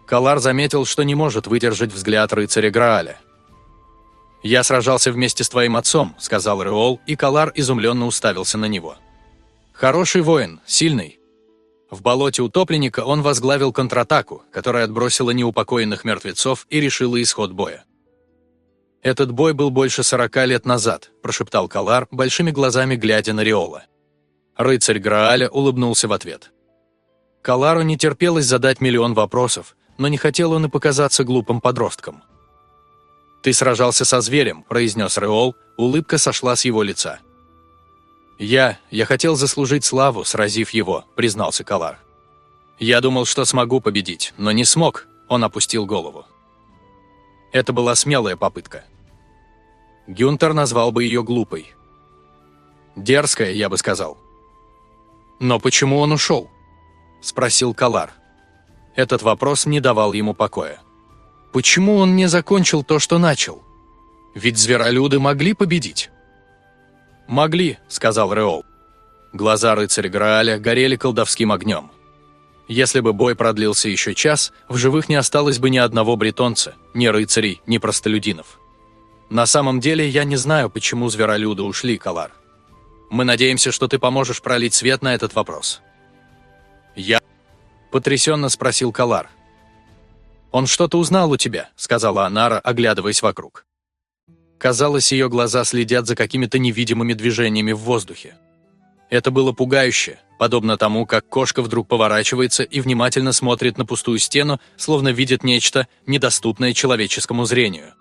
Калар заметил, что не может выдержать взгляд рыцаря Грааля – «Я сражался вместе с твоим отцом», — сказал Реол, и Калар изумленно уставился на него. «Хороший воин, сильный». В болоте утопленника он возглавил контратаку, которая отбросила неупокоенных мертвецов и решила исход боя. «Этот бой был больше сорока лет назад», – прошептал Калар, большими глазами глядя на Риола. Рыцарь Грааля улыбнулся в ответ. Калару не терпелось задать миллион вопросов, но не хотел он и показаться глупым подростком. «Ты сражался со зверем», – произнес Реол, улыбка сошла с его лица. «Я... я хотел заслужить славу, сразив его», – признался Калар. «Я думал, что смогу победить, но не смог», – он опустил голову. Это была смелая попытка. Гюнтер назвал бы ее глупой. Дерзкая, я бы сказал. «Но почему он ушел?» – спросил Калар. Этот вопрос не давал ему покоя. Почему он не закончил то, что начал? Ведь зверолюды могли победить. «Могли», — сказал Реол. Глаза рыцаря Грааля горели колдовским огнем. Если бы бой продлился еще час, в живых не осталось бы ни одного бретонца, ни рыцарей, ни простолюдинов. На самом деле я не знаю, почему зверолюды ушли, Калар. Мы надеемся, что ты поможешь пролить свет на этот вопрос. Я... Потрясенно спросил Калар. «Он что-то узнал у тебя», — сказала Анара, оглядываясь вокруг. Казалось, ее глаза следят за какими-то невидимыми движениями в воздухе. Это было пугающе, подобно тому, как кошка вдруг поворачивается и внимательно смотрит на пустую стену, словно видит нечто, недоступное человеческому зрению.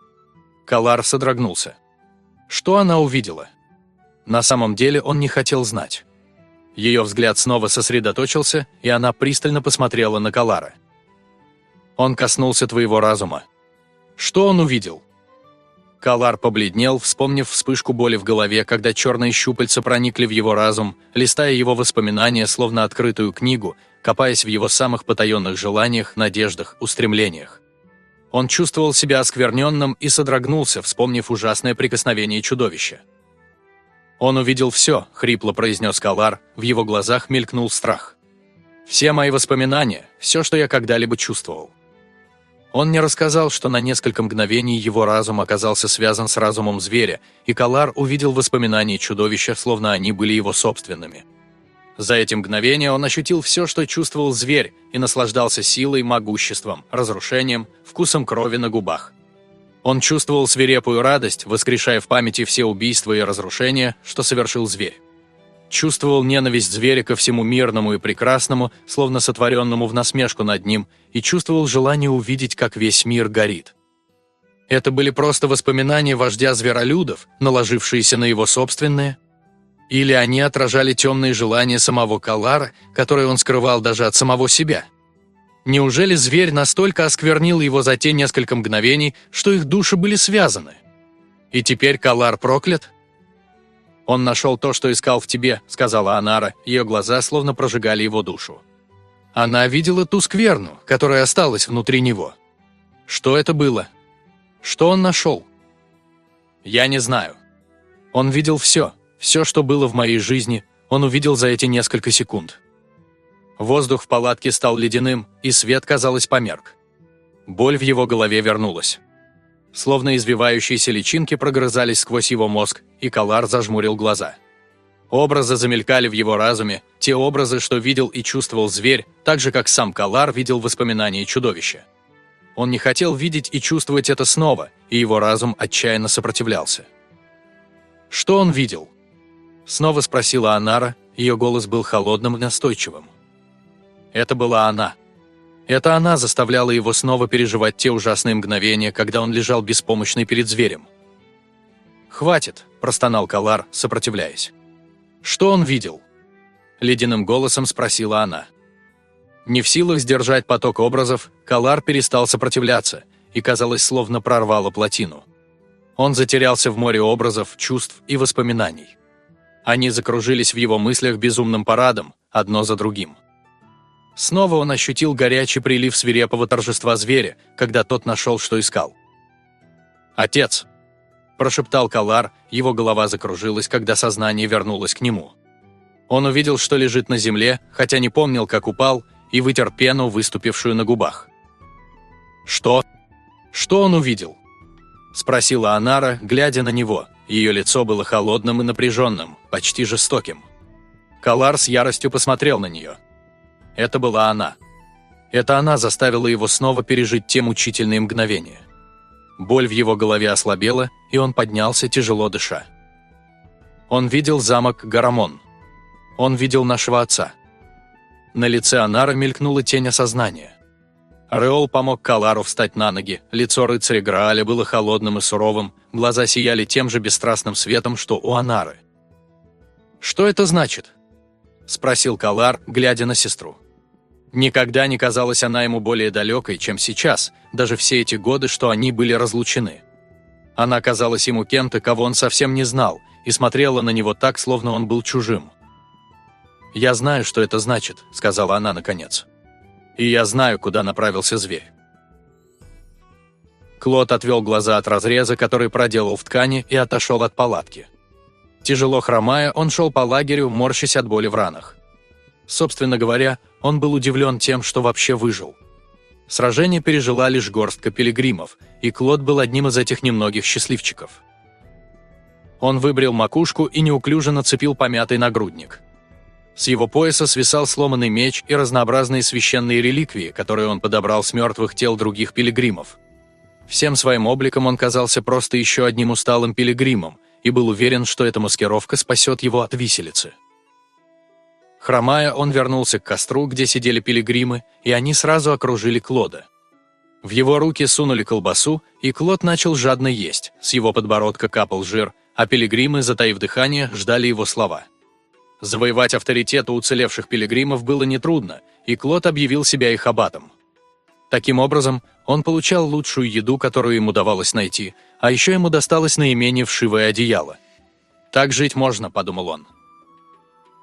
Калар содрогнулся. Что она увидела? На самом деле он не хотел знать. Ее взгляд снова сосредоточился, и она пристально посмотрела на Калара. Он коснулся твоего разума. Что он увидел? Калар побледнел, вспомнив вспышку боли в голове, когда черные щупальца проникли в его разум, листая его воспоминания, словно открытую книгу, копаясь в его самых потаенных желаниях, надеждах, устремлениях. Он чувствовал себя оскверненным и содрогнулся, вспомнив ужасное прикосновение чудовища. «Он увидел все», — хрипло произнес Калар, в его глазах мелькнул страх. «Все мои воспоминания, все, что я когда-либо чувствовал». Он не рассказал, что на несколько мгновений его разум оказался связан с разумом зверя, и Калар увидел воспоминания чудовища, словно они были его собственными. За эти мгновения он ощутил все, что чувствовал зверь, и наслаждался силой, могуществом, разрушением, вкусом крови на губах. Он чувствовал свирепую радость, воскрешая в памяти все убийства и разрушения, что совершил зверь чувствовал ненависть зверя ко всему мирному и прекрасному, словно сотворенному в насмешку над ним, и чувствовал желание увидеть, как весь мир горит. Это были просто воспоминания вождя зверолюдов, наложившиеся на его собственные? Или они отражали темные желания самого Калара, которые он скрывал даже от самого себя? Неужели зверь настолько осквернил его за те несколько мгновений, что их души были связаны? И теперь Калар проклят? «Он нашел то, что искал в тебе», — сказала Анара, ее глаза словно прожигали его душу. Она видела ту скверну, которая осталась внутри него. Что это было? Что он нашел? Я не знаю. Он видел все, все, что было в моей жизни, он увидел за эти несколько секунд. Воздух в палатке стал ледяным, и свет, казалось, померк. Боль в его голове вернулась. Словно извивающиеся личинки прогрызались сквозь его мозг, и Калар зажмурил глаза. Образы замелькали в его разуме, те образы, что видел и чувствовал зверь, так же, как сам Калар видел воспоминания чудовища. Он не хотел видеть и чувствовать это снова, и его разум отчаянно сопротивлялся. «Что он видел?» Снова спросила Анара, ее голос был холодным и настойчивым. Это была она. Это она заставляла его снова переживать те ужасные мгновения, когда он лежал беспомощный перед зверем. «Хватит», – простонал Калар, сопротивляясь. «Что он видел?» Ледяным голосом спросила она. Не в силах сдержать поток образов, Калар перестал сопротивляться и, казалось, словно прорвало плотину. Он затерялся в море образов, чувств и воспоминаний. Они закружились в его мыслях безумным парадом, одно за другим. Снова он ощутил горячий прилив свирепого торжества зверя, когда тот нашел, что искал. «Отец!» – прошептал Калар, его голова закружилась, когда сознание вернулось к нему. Он увидел, что лежит на земле, хотя не помнил, как упал, и вытер пену, выступившую на губах. «Что? Что он увидел?» – спросила Анара, глядя на него. Ее лицо было холодным и напряженным, почти жестоким. Калар с яростью посмотрел на нее. Это была она. Это она заставила его снова пережить те мучительные мгновения. Боль в его голове ослабела, и он поднялся, тяжело дыша. Он видел замок Гарамон. Он видел нашего отца. На лице Анара мелькнула тень осознания. Реол помог Калару встать на ноги, лицо рыцаря Грааля было холодным и суровым, глаза сияли тем же бесстрастным светом, что у Анары. «Что это значит?» – спросил Калар, глядя на сестру. Никогда не казалась она ему более далекой, чем сейчас, даже все эти годы, что они были разлучены. Она казалась ему кем-то, кого он совсем не знал, и смотрела на него так, словно он был чужим. «Я знаю, что это значит», — сказала она наконец. «И я знаю, куда направился зверь». Клод отвел глаза от разреза, который проделал в ткани, и отошел от палатки. Тяжело хромая, он шел по лагерю, морщась от боли в ранах. Собственно говоря, он был удивлен тем, что вообще выжил. Сражение пережила лишь горстка пилигримов, и Клод был одним из этих немногих счастливчиков. Он выбрил макушку и неуклюже нацепил помятый нагрудник – с его пояса свисал сломанный меч и разнообразные священные реликвии, которые он подобрал с мертвых тел других пилигримов. Всем своим обликом он казался просто еще одним усталым пилигримом и был уверен, что эта маскировка спасет его от виселицы. Хромая, он вернулся к костру, где сидели пилигримы, и они сразу окружили Клода. В его руки сунули колбасу, и Клод начал жадно есть, с его подбородка капал жир, а пилигримы, затаив дыхание, ждали его слова – Завоевать авторитет у уцелевших пилигримов было нетрудно, и Клод объявил себя их аббатом. Таким образом, он получал лучшую еду, которую ему давалось найти, а еще ему досталось наименее вшивое одеяло. «Так жить можно», — подумал он.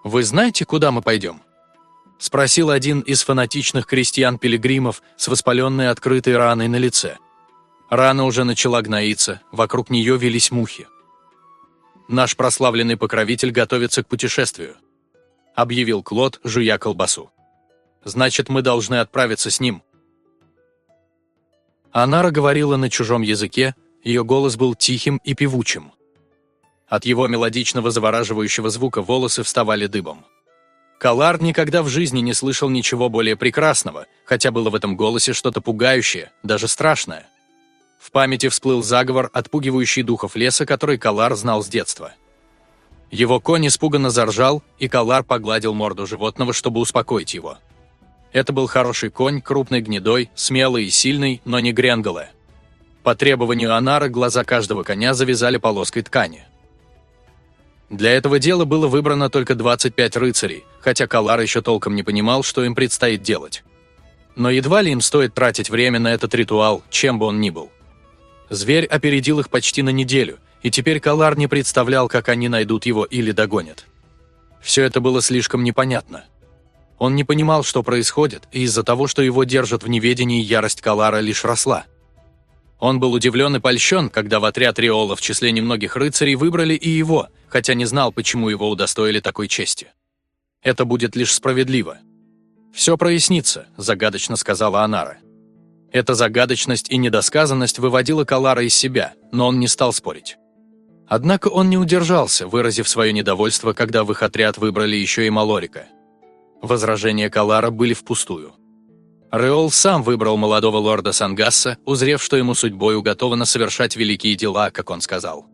«Вы знаете, куда мы пойдем?» — спросил один из фанатичных крестьян-пилигримов с воспаленной открытой раной на лице. Рана уже начала гноиться, вокруг нее велись мухи. Наш прославленный покровитель готовится к путешествию», — объявил Клод, жуя колбасу. «Значит, мы должны отправиться с ним». Анара говорила на чужом языке, ее голос был тихим и певучим. От его мелодичного завораживающего звука волосы вставали дыбом. Калар никогда в жизни не слышал ничего более прекрасного, хотя было в этом голосе что-то пугающее, даже страшное. В памяти всплыл заговор, отпугивающий духов леса, который Калар знал с детства. Его конь испуганно заржал, и Калар погладил морду животного, чтобы успокоить его. Это был хороший конь, крупный гнедой, смелый и сильный, но не гренголе. По требованию Анара глаза каждого коня завязали полоской ткани. Для этого дела было выбрано только 25 рыцарей, хотя Калар еще толком не понимал, что им предстоит делать. Но едва ли им стоит тратить время на этот ритуал, чем бы он ни был. Зверь опередил их почти на неделю, и теперь Калар не представлял, как они найдут его или догонят. Все это было слишком непонятно. Он не понимал, что происходит, и из-за того, что его держат в неведении, ярость Калара лишь росла. Он был удивлен и польщен, когда в отряд Риола в числе немногих рыцарей выбрали и его, хотя не знал, почему его удостоили такой чести. Это будет лишь справедливо. «Все прояснится», – загадочно сказала Анара. Эта загадочность и недосказанность выводила Калара из себя, но он не стал спорить. Однако он не удержался, выразив свое недовольство, когда в их отряд выбрали еще и Малорика. Возражения Калара были впустую. Реол сам выбрал молодого лорда Сангасса, узрев, что ему судьбой уготовано совершать великие дела, как он сказал.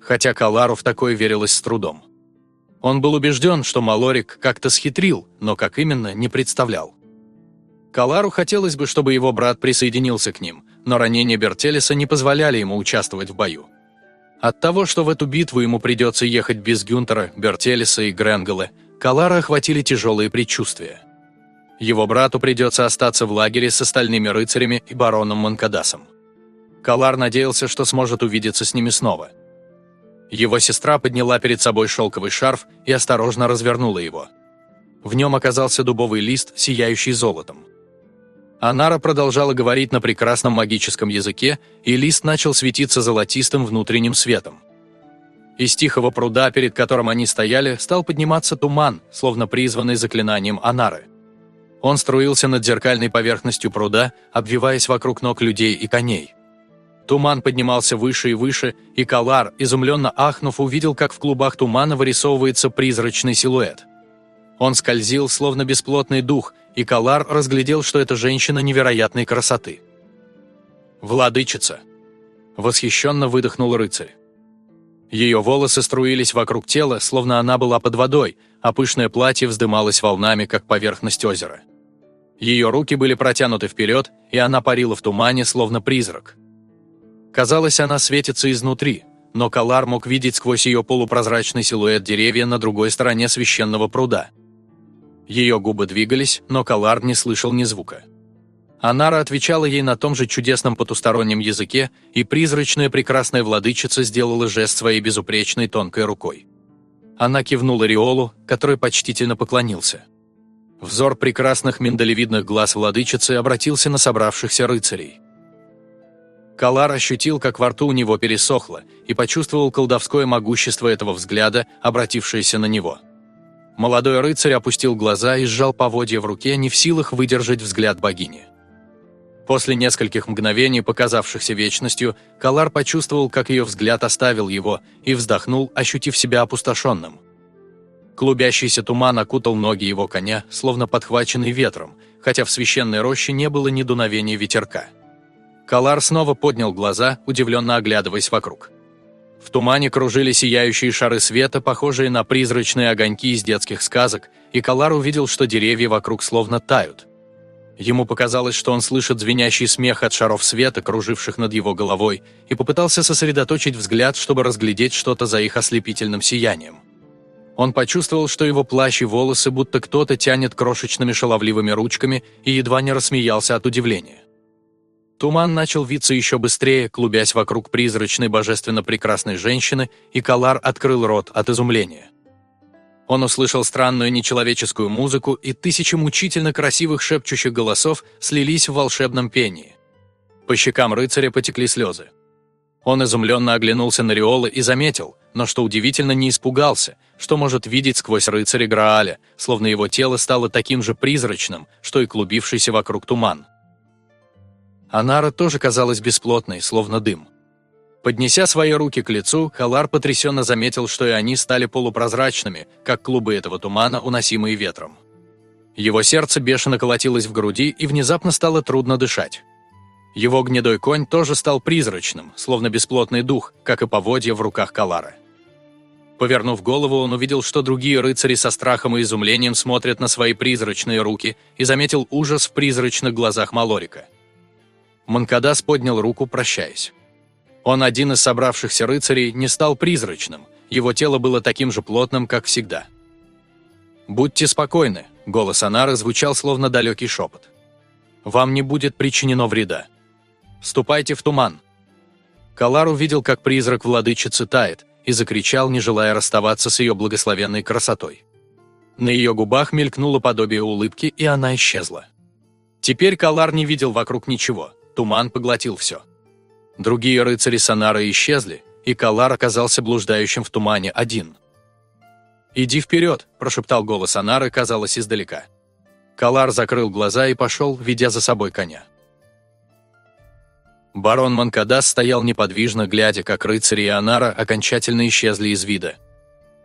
Хотя Калару в такое верилось с трудом. Он был убежден, что Малорик как-то схитрил, но как именно, не представлял. Калару хотелось бы, чтобы его брат присоединился к ним, но ранения Бертелеса не позволяли ему участвовать в бою. От того, что в эту битву ему придется ехать без Гюнтера, Бертелеса и Гренгела, Калара охватили тяжелые предчувствия. Его брату придется остаться в лагере с остальными рыцарями и бароном Манкадасом. Калар надеялся, что сможет увидеться с ними снова. Его сестра подняла перед собой шелковый шарф и осторожно развернула его. В нем оказался дубовый лист, сияющий золотом. Анара продолжала говорить на прекрасном магическом языке, и лист начал светиться золотистым внутренним светом. Из тихого пруда, перед которым они стояли, стал подниматься туман, словно призванный заклинанием Анары. Он струился над зеркальной поверхностью пруда, обвиваясь вокруг ног людей и коней. Туман поднимался выше и выше, и Калар, изумленно ахнув, увидел, как в клубах тумана вырисовывается призрачный силуэт. Он скользил, словно бесплотный дух, и Калар разглядел, что это женщина невероятной красоты. «Владычица!» – восхищенно выдохнул рыцарь. Ее волосы струились вокруг тела, словно она была под водой, а пышное платье вздымалось волнами, как поверхность озера. Ее руки были протянуты вперед, и она парила в тумане, словно призрак. Казалось, она светится изнутри, но Калар мог видеть сквозь ее полупрозрачный силуэт деревья на другой стороне священного пруда. Ее губы двигались, но Калар не слышал ни звука. Анара отвечала ей на том же чудесном потустороннем языке, и призрачная прекрасная владычица сделала жест своей безупречной тонкой рукой. Она кивнула Риолу, который почтительно поклонился. Взор прекрасных миндалевидных глаз владычицы обратился на собравшихся рыцарей. Калар ощутил, как во рту у него пересохло, и почувствовал колдовское могущество этого взгляда, обратившееся на него – Молодой рыцарь опустил глаза и сжал поводья в руке, не в силах выдержать взгляд богини. После нескольких мгновений, показавшихся вечностью, Калар почувствовал, как ее взгляд оставил его, и вздохнул, ощутив себя опустошенным. Клубящийся туман окутал ноги его коня, словно подхваченный ветром, хотя в священной роще не было ни дуновения ветерка. Калар снова поднял глаза, удивленно оглядываясь вокруг. В тумане кружили сияющие шары света, похожие на призрачные огоньки из детских сказок, и Калар увидел, что деревья вокруг словно тают. Ему показалось, что он слышит звенящий смех от шаров света, круживших над его головой, и попытался сосредоточить взгляд, чтобы разглядеть что-то за их ослепительным сиянием. Он почувствовал, что его плащ и волосы будто кто-то тянет крошечными шаловливыми ручками и едва не рассмеялся от удивления. Туман начал виться еще быстрее, клубясь вокруг призрачной божественно прекрасной женщины, и Калар открыл рот от изумления. Он услышал странную нечеловеческую музыку, и тысячи мучительно красивых шепчущих голосов слились в волшебном пении. По щекам рыцаря потекли слезы. Он изумленно оглянулся на Риола и заметил, но что удивительно не испугался, что может видеть сквозь рыцаря Грааля, словно его тело стало таким же призрачным, что и клубившийся вокруг туман. Анара тоже казалась бесплотной, словно дым. Поднеся свои руки к лицу, Халар потрясенно заметил, что и они стали полупрозрачными, как клубы этого тумана, уносимые ветром. Его сердце бешено колотилось в груди и внезапно стало трудно дышать. Его гнедой конь тоже стал призрачным, словно бесплотный дух, как и поводья в руках Калара. Повернув голову, он увидел, что другие рыцари со страхом и изумлением смотрят на свои призрачные руки и заметил ужас в призрачных глазах Малорика – Манкадас поднял руку, прощаясь. Он, один из собравшихся рыцарей, не стал призрачным, его тело было таким же плотным, как всегда. «Будьте спокойны», — голос Анары звучал словно далекий шепот. «Вам не будет причинено вреда. Ступайте в туман». Калар увидел, как призрак владычицы тает, и закричал, не желая расставаться с ее благословенной красотой. На ее губах мелькнуло подобие улыбки, и она исчезла. Теперь Калар не видел вокруг ничего, туман поглотил все. Другие рыцари Сонара исчезли, и Калар оказался блуждающим в тумане один. «Иди вперед!» – прошептал голос Анары, казалось, издалека. Калар закрыл глаза и пошел, ведя за собой коня. Барон Манкадас стоял неподвижно, глядя, как рыцари и Анара окончательно исчезли из вида.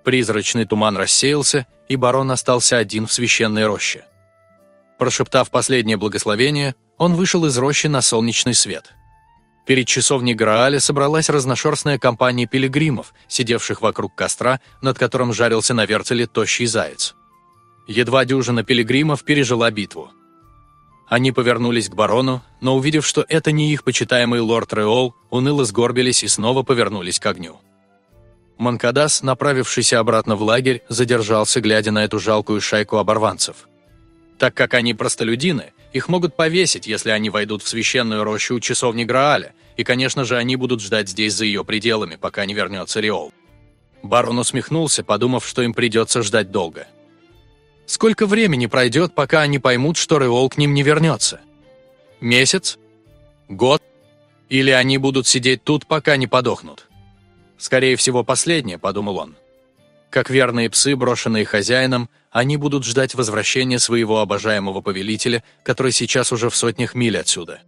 Призрачный туман рассеялся, и барон остался один в священной роще. Прошептав последнее благословение, он вышел из рощи на солнечный свет. Перед часовней Грааля собралась разношерстная компания пилигримов, сидевших вокруг костра, над которым жарился на вертеле тощий заяц. Едва дюжина пилигримов пережила битву. Они повернулись к барону, но увидев, что это не их почитаемый лорд Реол, уныло сгорбились и снова повернулись к огню. Манкадас, направившийся обратно в лагерь, задержался, глядя на эту жалкую шайку оборванцев. Так как они простолюдины, их могут повесить, если они войдут в священную рощу часовни Грааля, и, конечно же, они будут ждать здесь за ее пределами, пока не вернется Риол. Барон усмехнулся, подумав, что им придется ждать долго. Сколько времени пройдет, пока они поймут, что Риол к ним не вернется? Месяц? Год? Или они будут сидеть тут, пока не подохнут? Скорее всего, последнее, подумал он. Как верные псы, брошенные хозяином, они будут ждать возвращения своего обожаемого повелителя, который сейчас уже в сотнях миль отсюда.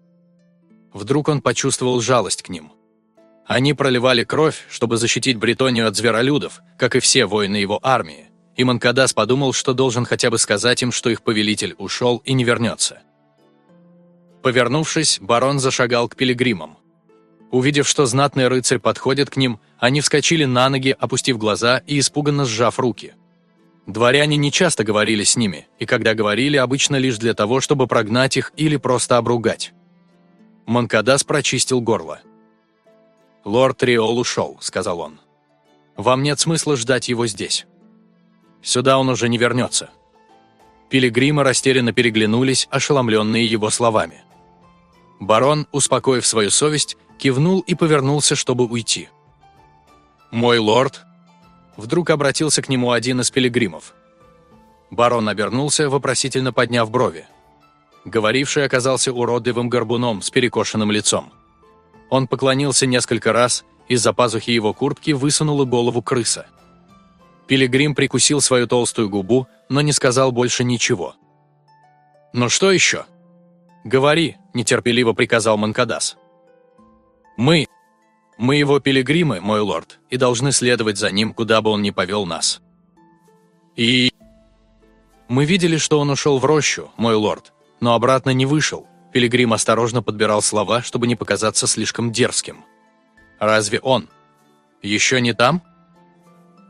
Вдруг он почувствовал жалость к ним. Они проливали кровь, чтобы защитить Бретонию от зверолюдов, как и все воины его армии, и Манкадас подумал, что должен хотя бы сказать им, что их повелитель ушел и не вернется. Повернувшись, барон зашагал к пилигримам. Увидев, что знатный рыцарь подходит к ним, они вскочили на ноги, опустив глаза и испуганно сжав руки. Дворяне не часто говорили с ними, и когда говорили, обычно лишь для того, чтобы прогнать их или просто обругать. Манкадас прочистил горло. «Лорд Риол ушел», — сказал он. «Вам нет смысла ждать его здесь. Сюда он уже не вернется». Пилигримы растерянно переглянулись, ошеломленные его словами. Барон, успокоив свою совесть, кивнул и повернулся, чтобы уйти. «Мой лорд!» Вдруг обратился к нему один из пилигримов. Барон обернулся, вопросительно подняв брови. Говоривший оказался уродливым горбуном с перекошенным лицом. Он поклонился несколько раз, из-за пазухи его куртки высунула голову крыса. Пилигрим прикусил свою толстую губу, но не сказал больше ничего. «Ну что еще?» «Говори», – нетерпеливо приказал Манкадас. «Мы, мы его пилигримы, мой лорд, и должны следовать за ним, куда бы он ни повел нас. И... Мы видели, что он ушел в рощу, мой лорд, но обратно не вышел. Пилигрим осторожно подбирал слова, чтобы не показаться слишком дерзким. Разве он? Еще не там?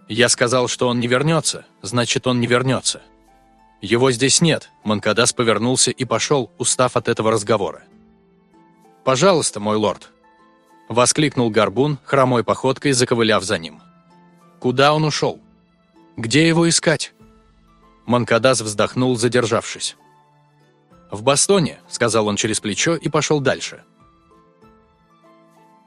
Я сказал, что он не вернется, значит, он не вернется. Его здесь нет, Манкадас повернулся и пошел, устав от этого разговора. «Пожалуйста, мой лорд», – воскликнул Горбун, хромой походкой заковыляв за ним. «Куда он ушел? Где его искать?» Манкадас вздохнул, задержавшись. «В Бастоне», – сказал он через плечо и пошел дальше.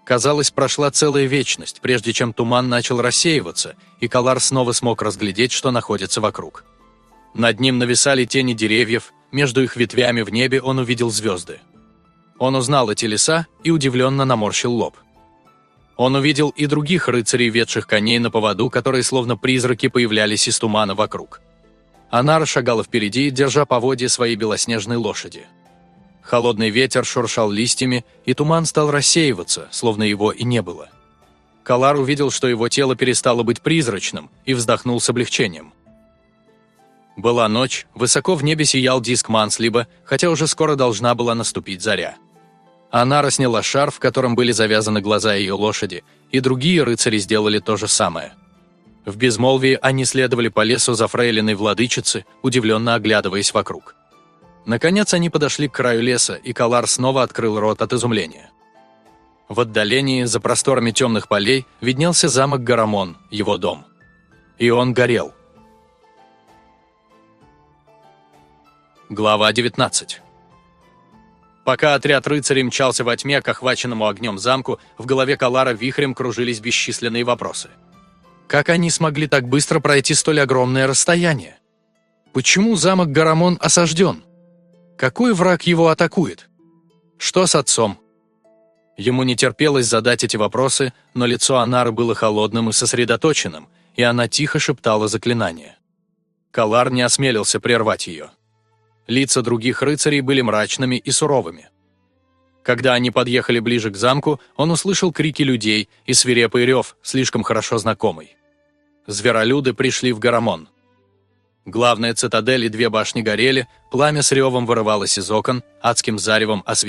Казалось, прошла целая вечность, прежде чем туман начал рассеиваться, и Калар снова смог разглядеть, что находится вокруг. Над ним нависали тени деревьев, между их ветвями в небе он увидел звезды. Он узнал эти леса и удивленно наморщил лоб. Он увидел и других рыцарей, ведших коней на поводу, которые словно призраки появлялись из тумана вокруг. Анара шагала впереди, держа поводья своей белоснежной лошади. Холодный ветер шуршал листьями, и туман стал рассеиваться, словно его и не было. Калар увидел, что его тело перестало быть призрачным, и вздохнул с облегчением. Была ночь, высоко в небе сиял диск Манслиба, хотя уже скоро должна была наступить заря. Она сняла шарф, в котором были завязаны глаза ее лошади, и другие рыцари сделали то же самое. В безмолвии они следовали по лесу за фрейлиной владычицы, удивленно оглядываясь вокруг. Наконец они подошли к краю леса, и Калар снова открыл рот от изумления. В отдалении, за просторами темных полей, виднелся замок Гарамон, его дом. И он горел. Глава 19 Пока отряд рыцарей мчался во тьме к охваченному огнем замку, в голове Калара вихрем кружились бесчисленные вопросы. Как они смогли так быстро пройти столь огромное расстояние? Почему замок Гарамон осажден? Какой враг его атакует? Что с отцом? Ему не терпелось задать эти вопросы, но лицо Анары было холодным и сосредоточенным, и она тихо шептала заклинание. Калар не осмелился прервать ее. Лица других рыцарей были мрачными и суровыми. Когда они подъехали ближе к замку, он услышал крики людей и свирепый рев, слишком хорошо знакомый. Зверолюды пришли в Гарамон. Главная цитадель и две башни горели, пламя с ревом вырывалось из окон, адским заревом освещая